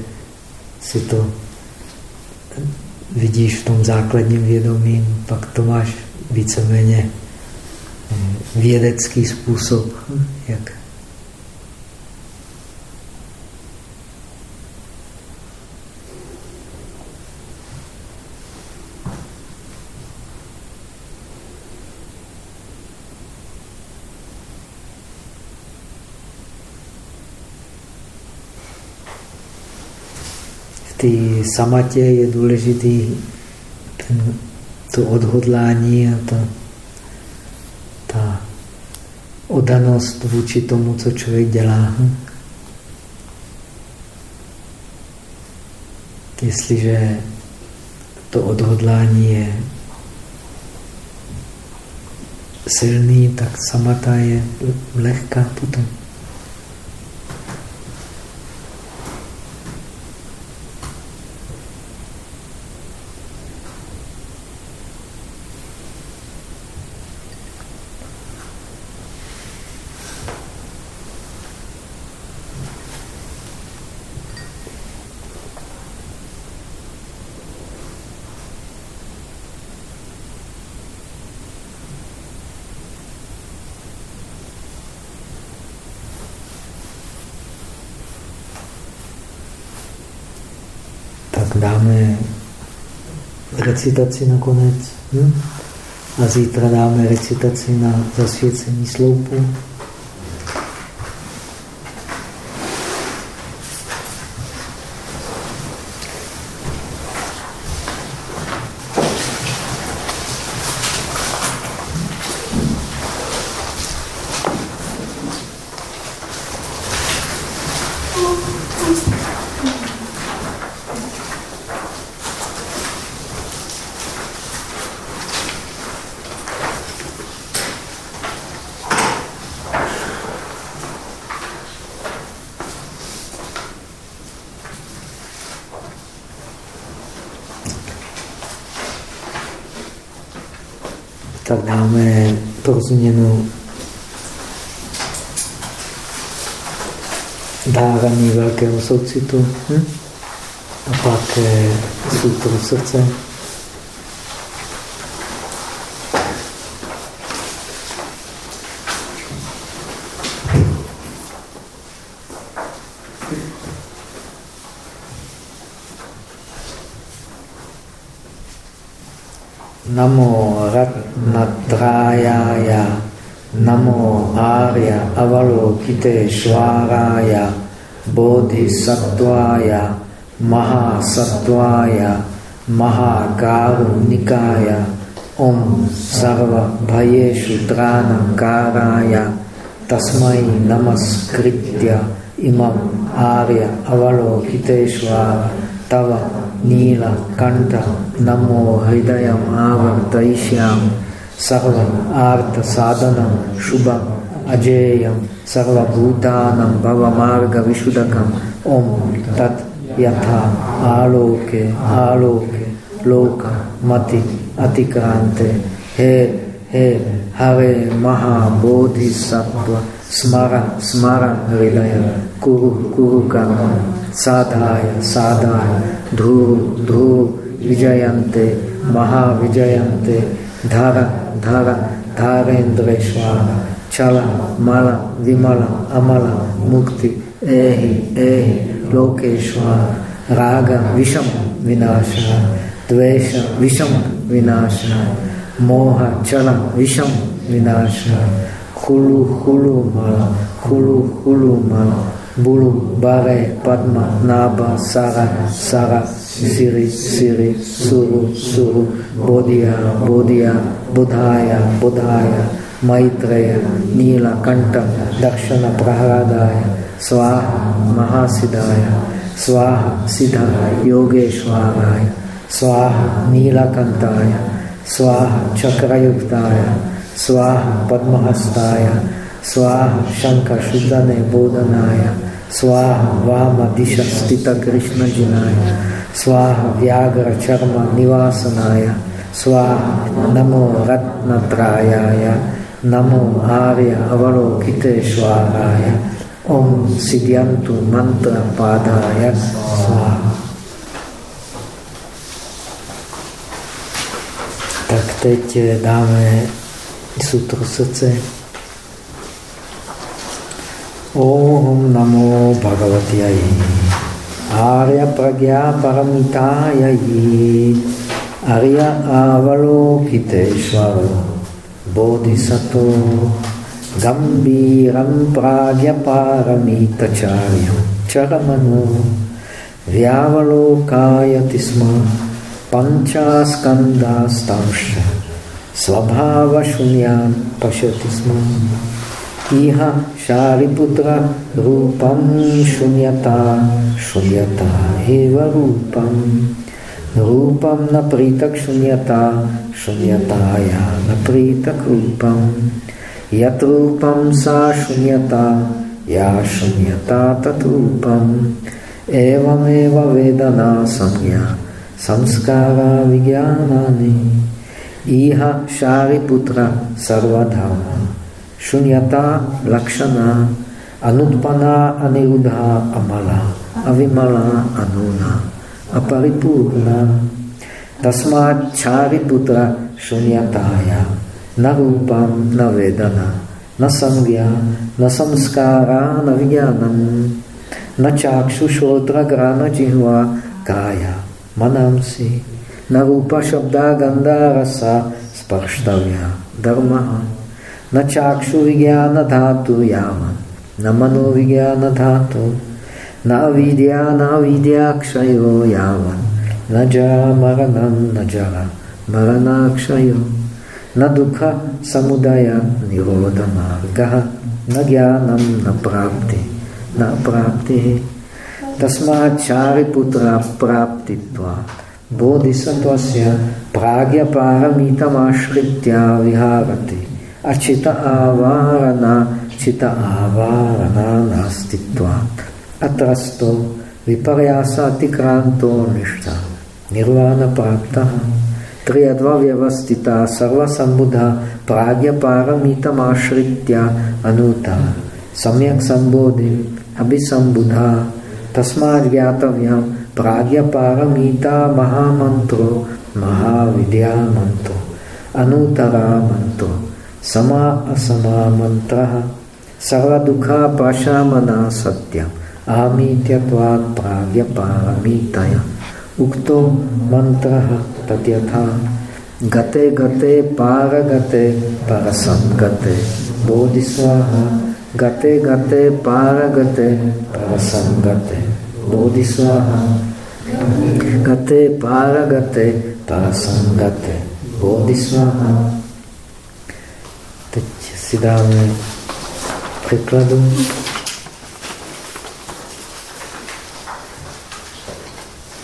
si to vidíš v tom základním vědomí, pak to máš víceméně eh, vědecký způsob, jak té samatě je důležitý ten, to odhodlání a ta, ta odanost vůči tomu, co člověk dělá. Jestliže to odhodlání je silný, tak samata je lehká potom. dáme recitaci nakonec. Hm? A zítra dáme recitaci na zasvěcení sloupu. Změnu dávání velkého soucitu hm? a pak eh, sutru srdce. Namo Ratnatrayaya Avarya, Avalokiteshwaraya, Bodhisattvaya, Mahasattvaya, Mahakarunikaya, Om Sarva Bhayeshu Tranamkaraya, Tasmai Namaskritya, Imam Arya Avalokiteshwara, Tava Nila Kanta, Namo Hridayam Avartaishyam, Sarva Artha Sadhanam Shubham अजेय सर्वभूतानं भवमार्ग विशुदकम ओम तत् यथा आलोके आलोके लोक मति अतिक्रांते हे हे हरे महाबोधिसत्व स्मर स्मर हृदय, कुरु कुरु कर्म, साधाय साधाय, ध्रुव ध्रुव, विजयन्ते, महाविजयन्ते। धर धर, धारेन्द्रेश्वर Čala, Mala, Vimala, Amala, Mukti, Ehi, Ehi, Lokeshvara, Raga, Vishama, Vinashara, Dvesha, Vishama, Vinashara, Moha, Chala, Vishama, Vinashara, Hulu, Hulu, Mala, Hulu, Hulu, Mala, Bulu, Bare, Padma, Naba, Sara, Sara, Siri, Siri, Suru, Suru, Bodhya, Bodhya, Bodhaya, Bodhaya, Maitreya नीलकंठ दक्षिण प्रहलादाय स्वाह महासिदाय स्वाह सिद्ध योगेश्वराय स्वाह नीलकंठाय स्वाह चक्रयुक्ताय स्वाह पद्महस्ताय स्वाह शंकर शुद्धने बोधनाय स्वाह वाम दिश स्थित कृष्णजिनाय स्वाह व्याघ्र चर्म निवासनाय स्वाह नमो रत्नत्रायाय Namo Arya Avalokite Om Siddhyantu Mantra Padaya Svaha. Tak teď eh, dáme sutru srdce. Om Namo Bhagavatyai Arya Pragya Paramitayayi Arya Avalokiteshvara बोधिसतो गम्भीरं प्राज्ञपारमितचार्यं चरमनो व्यावलोकायति स्म पञ्चास्कन्दास्तांश स्वभावशून्यान् पश्यति स्म। इह शारिपुत्ररूपं शून्यता शून्यता एव रूपम्। Rupam naprýtak sunyata šunyatá já naprýtak rupam. Yat rupam sa sunyata, já sunyata tat rupam. Evam eva vedaná samya, samskára vigyánány. Iha šári putra sarvadháma, Sunyata lakšaná, anutpaná anirudha amala, avimala anuna a paripurna. Tasma čáry putra šunyatája, na rupam, na vedana, na sangya, na samskára, na vijánam, na čákšu šotra grana jihva kája, manamsi, na rupa šabda gandha rasa sparštavya, dharma, na čákšu vijana dhatu yama, na mano vijana dhatu, Navidya navidya kshayo yava. Naja maranam najara. Marana kshayo. Nadukha samudaya nirodha margaha. Nagyanam naprapti. Naprapti. Tasma chariputra praptitva. Bodhisattvasya pragya paramitam ashritya viharati. Achita avarana chita avarana nastitva. अत्रस्तो विपर्यासातिक्रांतो निष्ठा निर्वाण प्राप्त त्रियद्वव्यवस्थिता सर्वसम्बुधा प्राज्ञपारमितमाश्रित्य अनुता सम्यक् सम्बोधिम् अभिसम्बुधा तस्माद् ज्ञातव्यं प्राज्ञपारमिता महामन्त्रो महाविद्यामन्त्रो अनुतरा मन्त्रो समा असमा मन्त्रः सर्वदुःखापाशामना सत्यम् आमीत्यत्वात् प्राज्ञपारमीतया उक्तो मंत्र तथ्यथा गते गते पारगते परसंगते। बोधिस्वाहा, गते गते पारगते परसंगते। बोधिस्वाहा, गते पारगते परसंगते। बोधिस्वाहा Teď si dáme překladu.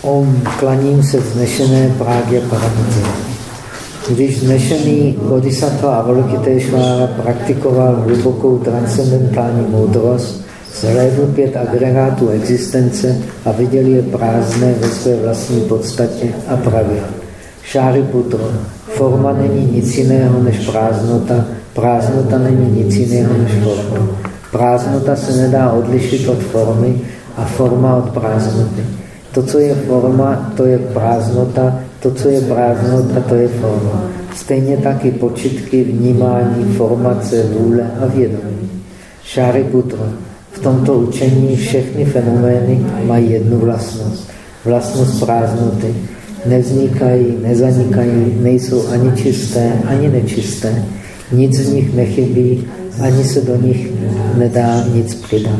Om, klaním se vznešené Prágě Paramity. Když znešený bodhisattva Avalokiteshvara praktikoval hlubokou transcendentální moudrost, zhlédl pět agregátů existence a viděl je prázdné ve své vlastní podstatě a pravě. Šáriputro, forma není nic jiného než prázdnota, prázdnota není nic jiného než forma. Prázdnota se nedá odlišit od formy a forma od prázdnoty. To, co je forma, to je prázdnota, to, co je prázdnota, to je forma. Stejně tak i počitky, vnímání, formace, vůle a vědomí. Šáriputra. V tomto učení všechny fenomény mají jednu vlastnost. Vlastnost prázdnoty. nevznikají, nezanikají, nejsou ani čisté, ani nečisté. Nic z nich nechybí, ani se do nich nedá nic přidat.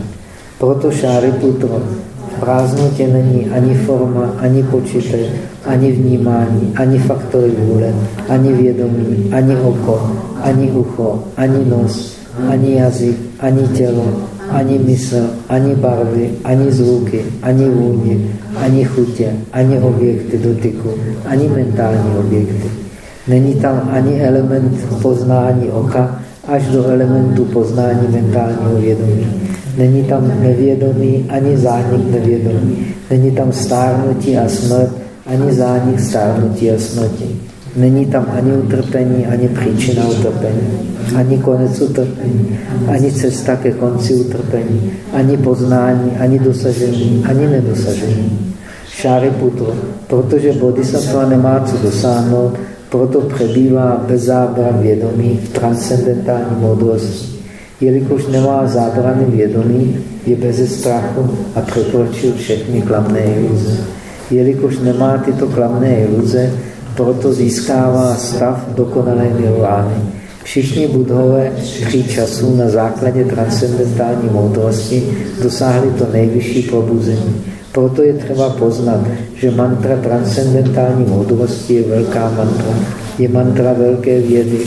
Proto Šáriputra v prázdnotě není ani forma, ani počítač, ani vnímání, ani faktory vůle, ani vědomí, ani oko, ani ucho, ani nos, ani jazyk, ani tělo, ani mysl, ani barvy, ani zvuky, ani vůně, ani chutě, ani objekty dotyku, ani mentální objekty. Není tam ani element poznání oka, až do elementu poznání mentálního vědomí. Není tam nevědomí, ani zánik nevědomí. Není tam stárnutí a smrt, ani zánik stárnutí a smrti. Není tam ani utrpení, ani příčina utrpení, ani konec utrpení, ani cesta ke konci utrpení, ani poznání, ani dosažení, ani nedosažení. Šáriputo, protože bodhisattva nemá co dosáhnout, proto přebývá bez zábran vědomí v transcendentální moudrosti. Jelikož nemá zábrany vědomí, je bez strachu a překročil všechny klamné iluze. Jelikož nemá tyto klamné iluze, proto získává stav dokonalé nirvány. Všichni budhové tří časů na základě transcendentální moudrosti dosáhli to nejvyšší probuzení. Proto je třeba poznat, že mantra transcendentální moudrosti je velká mantra. Je mantra velké vědy,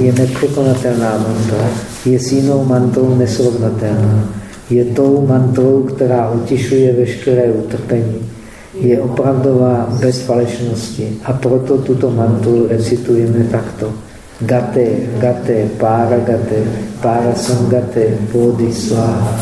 je nepřekonatelná mantra, je s jinou mantrou nesrovnatelná. Je tou mantrou, která utišuje veškeré utrpení je opravdová bez falešnosti. A proto tuto mantru recitujeme takto. Gate, gate, para gate, para sangate, bodhi svaha.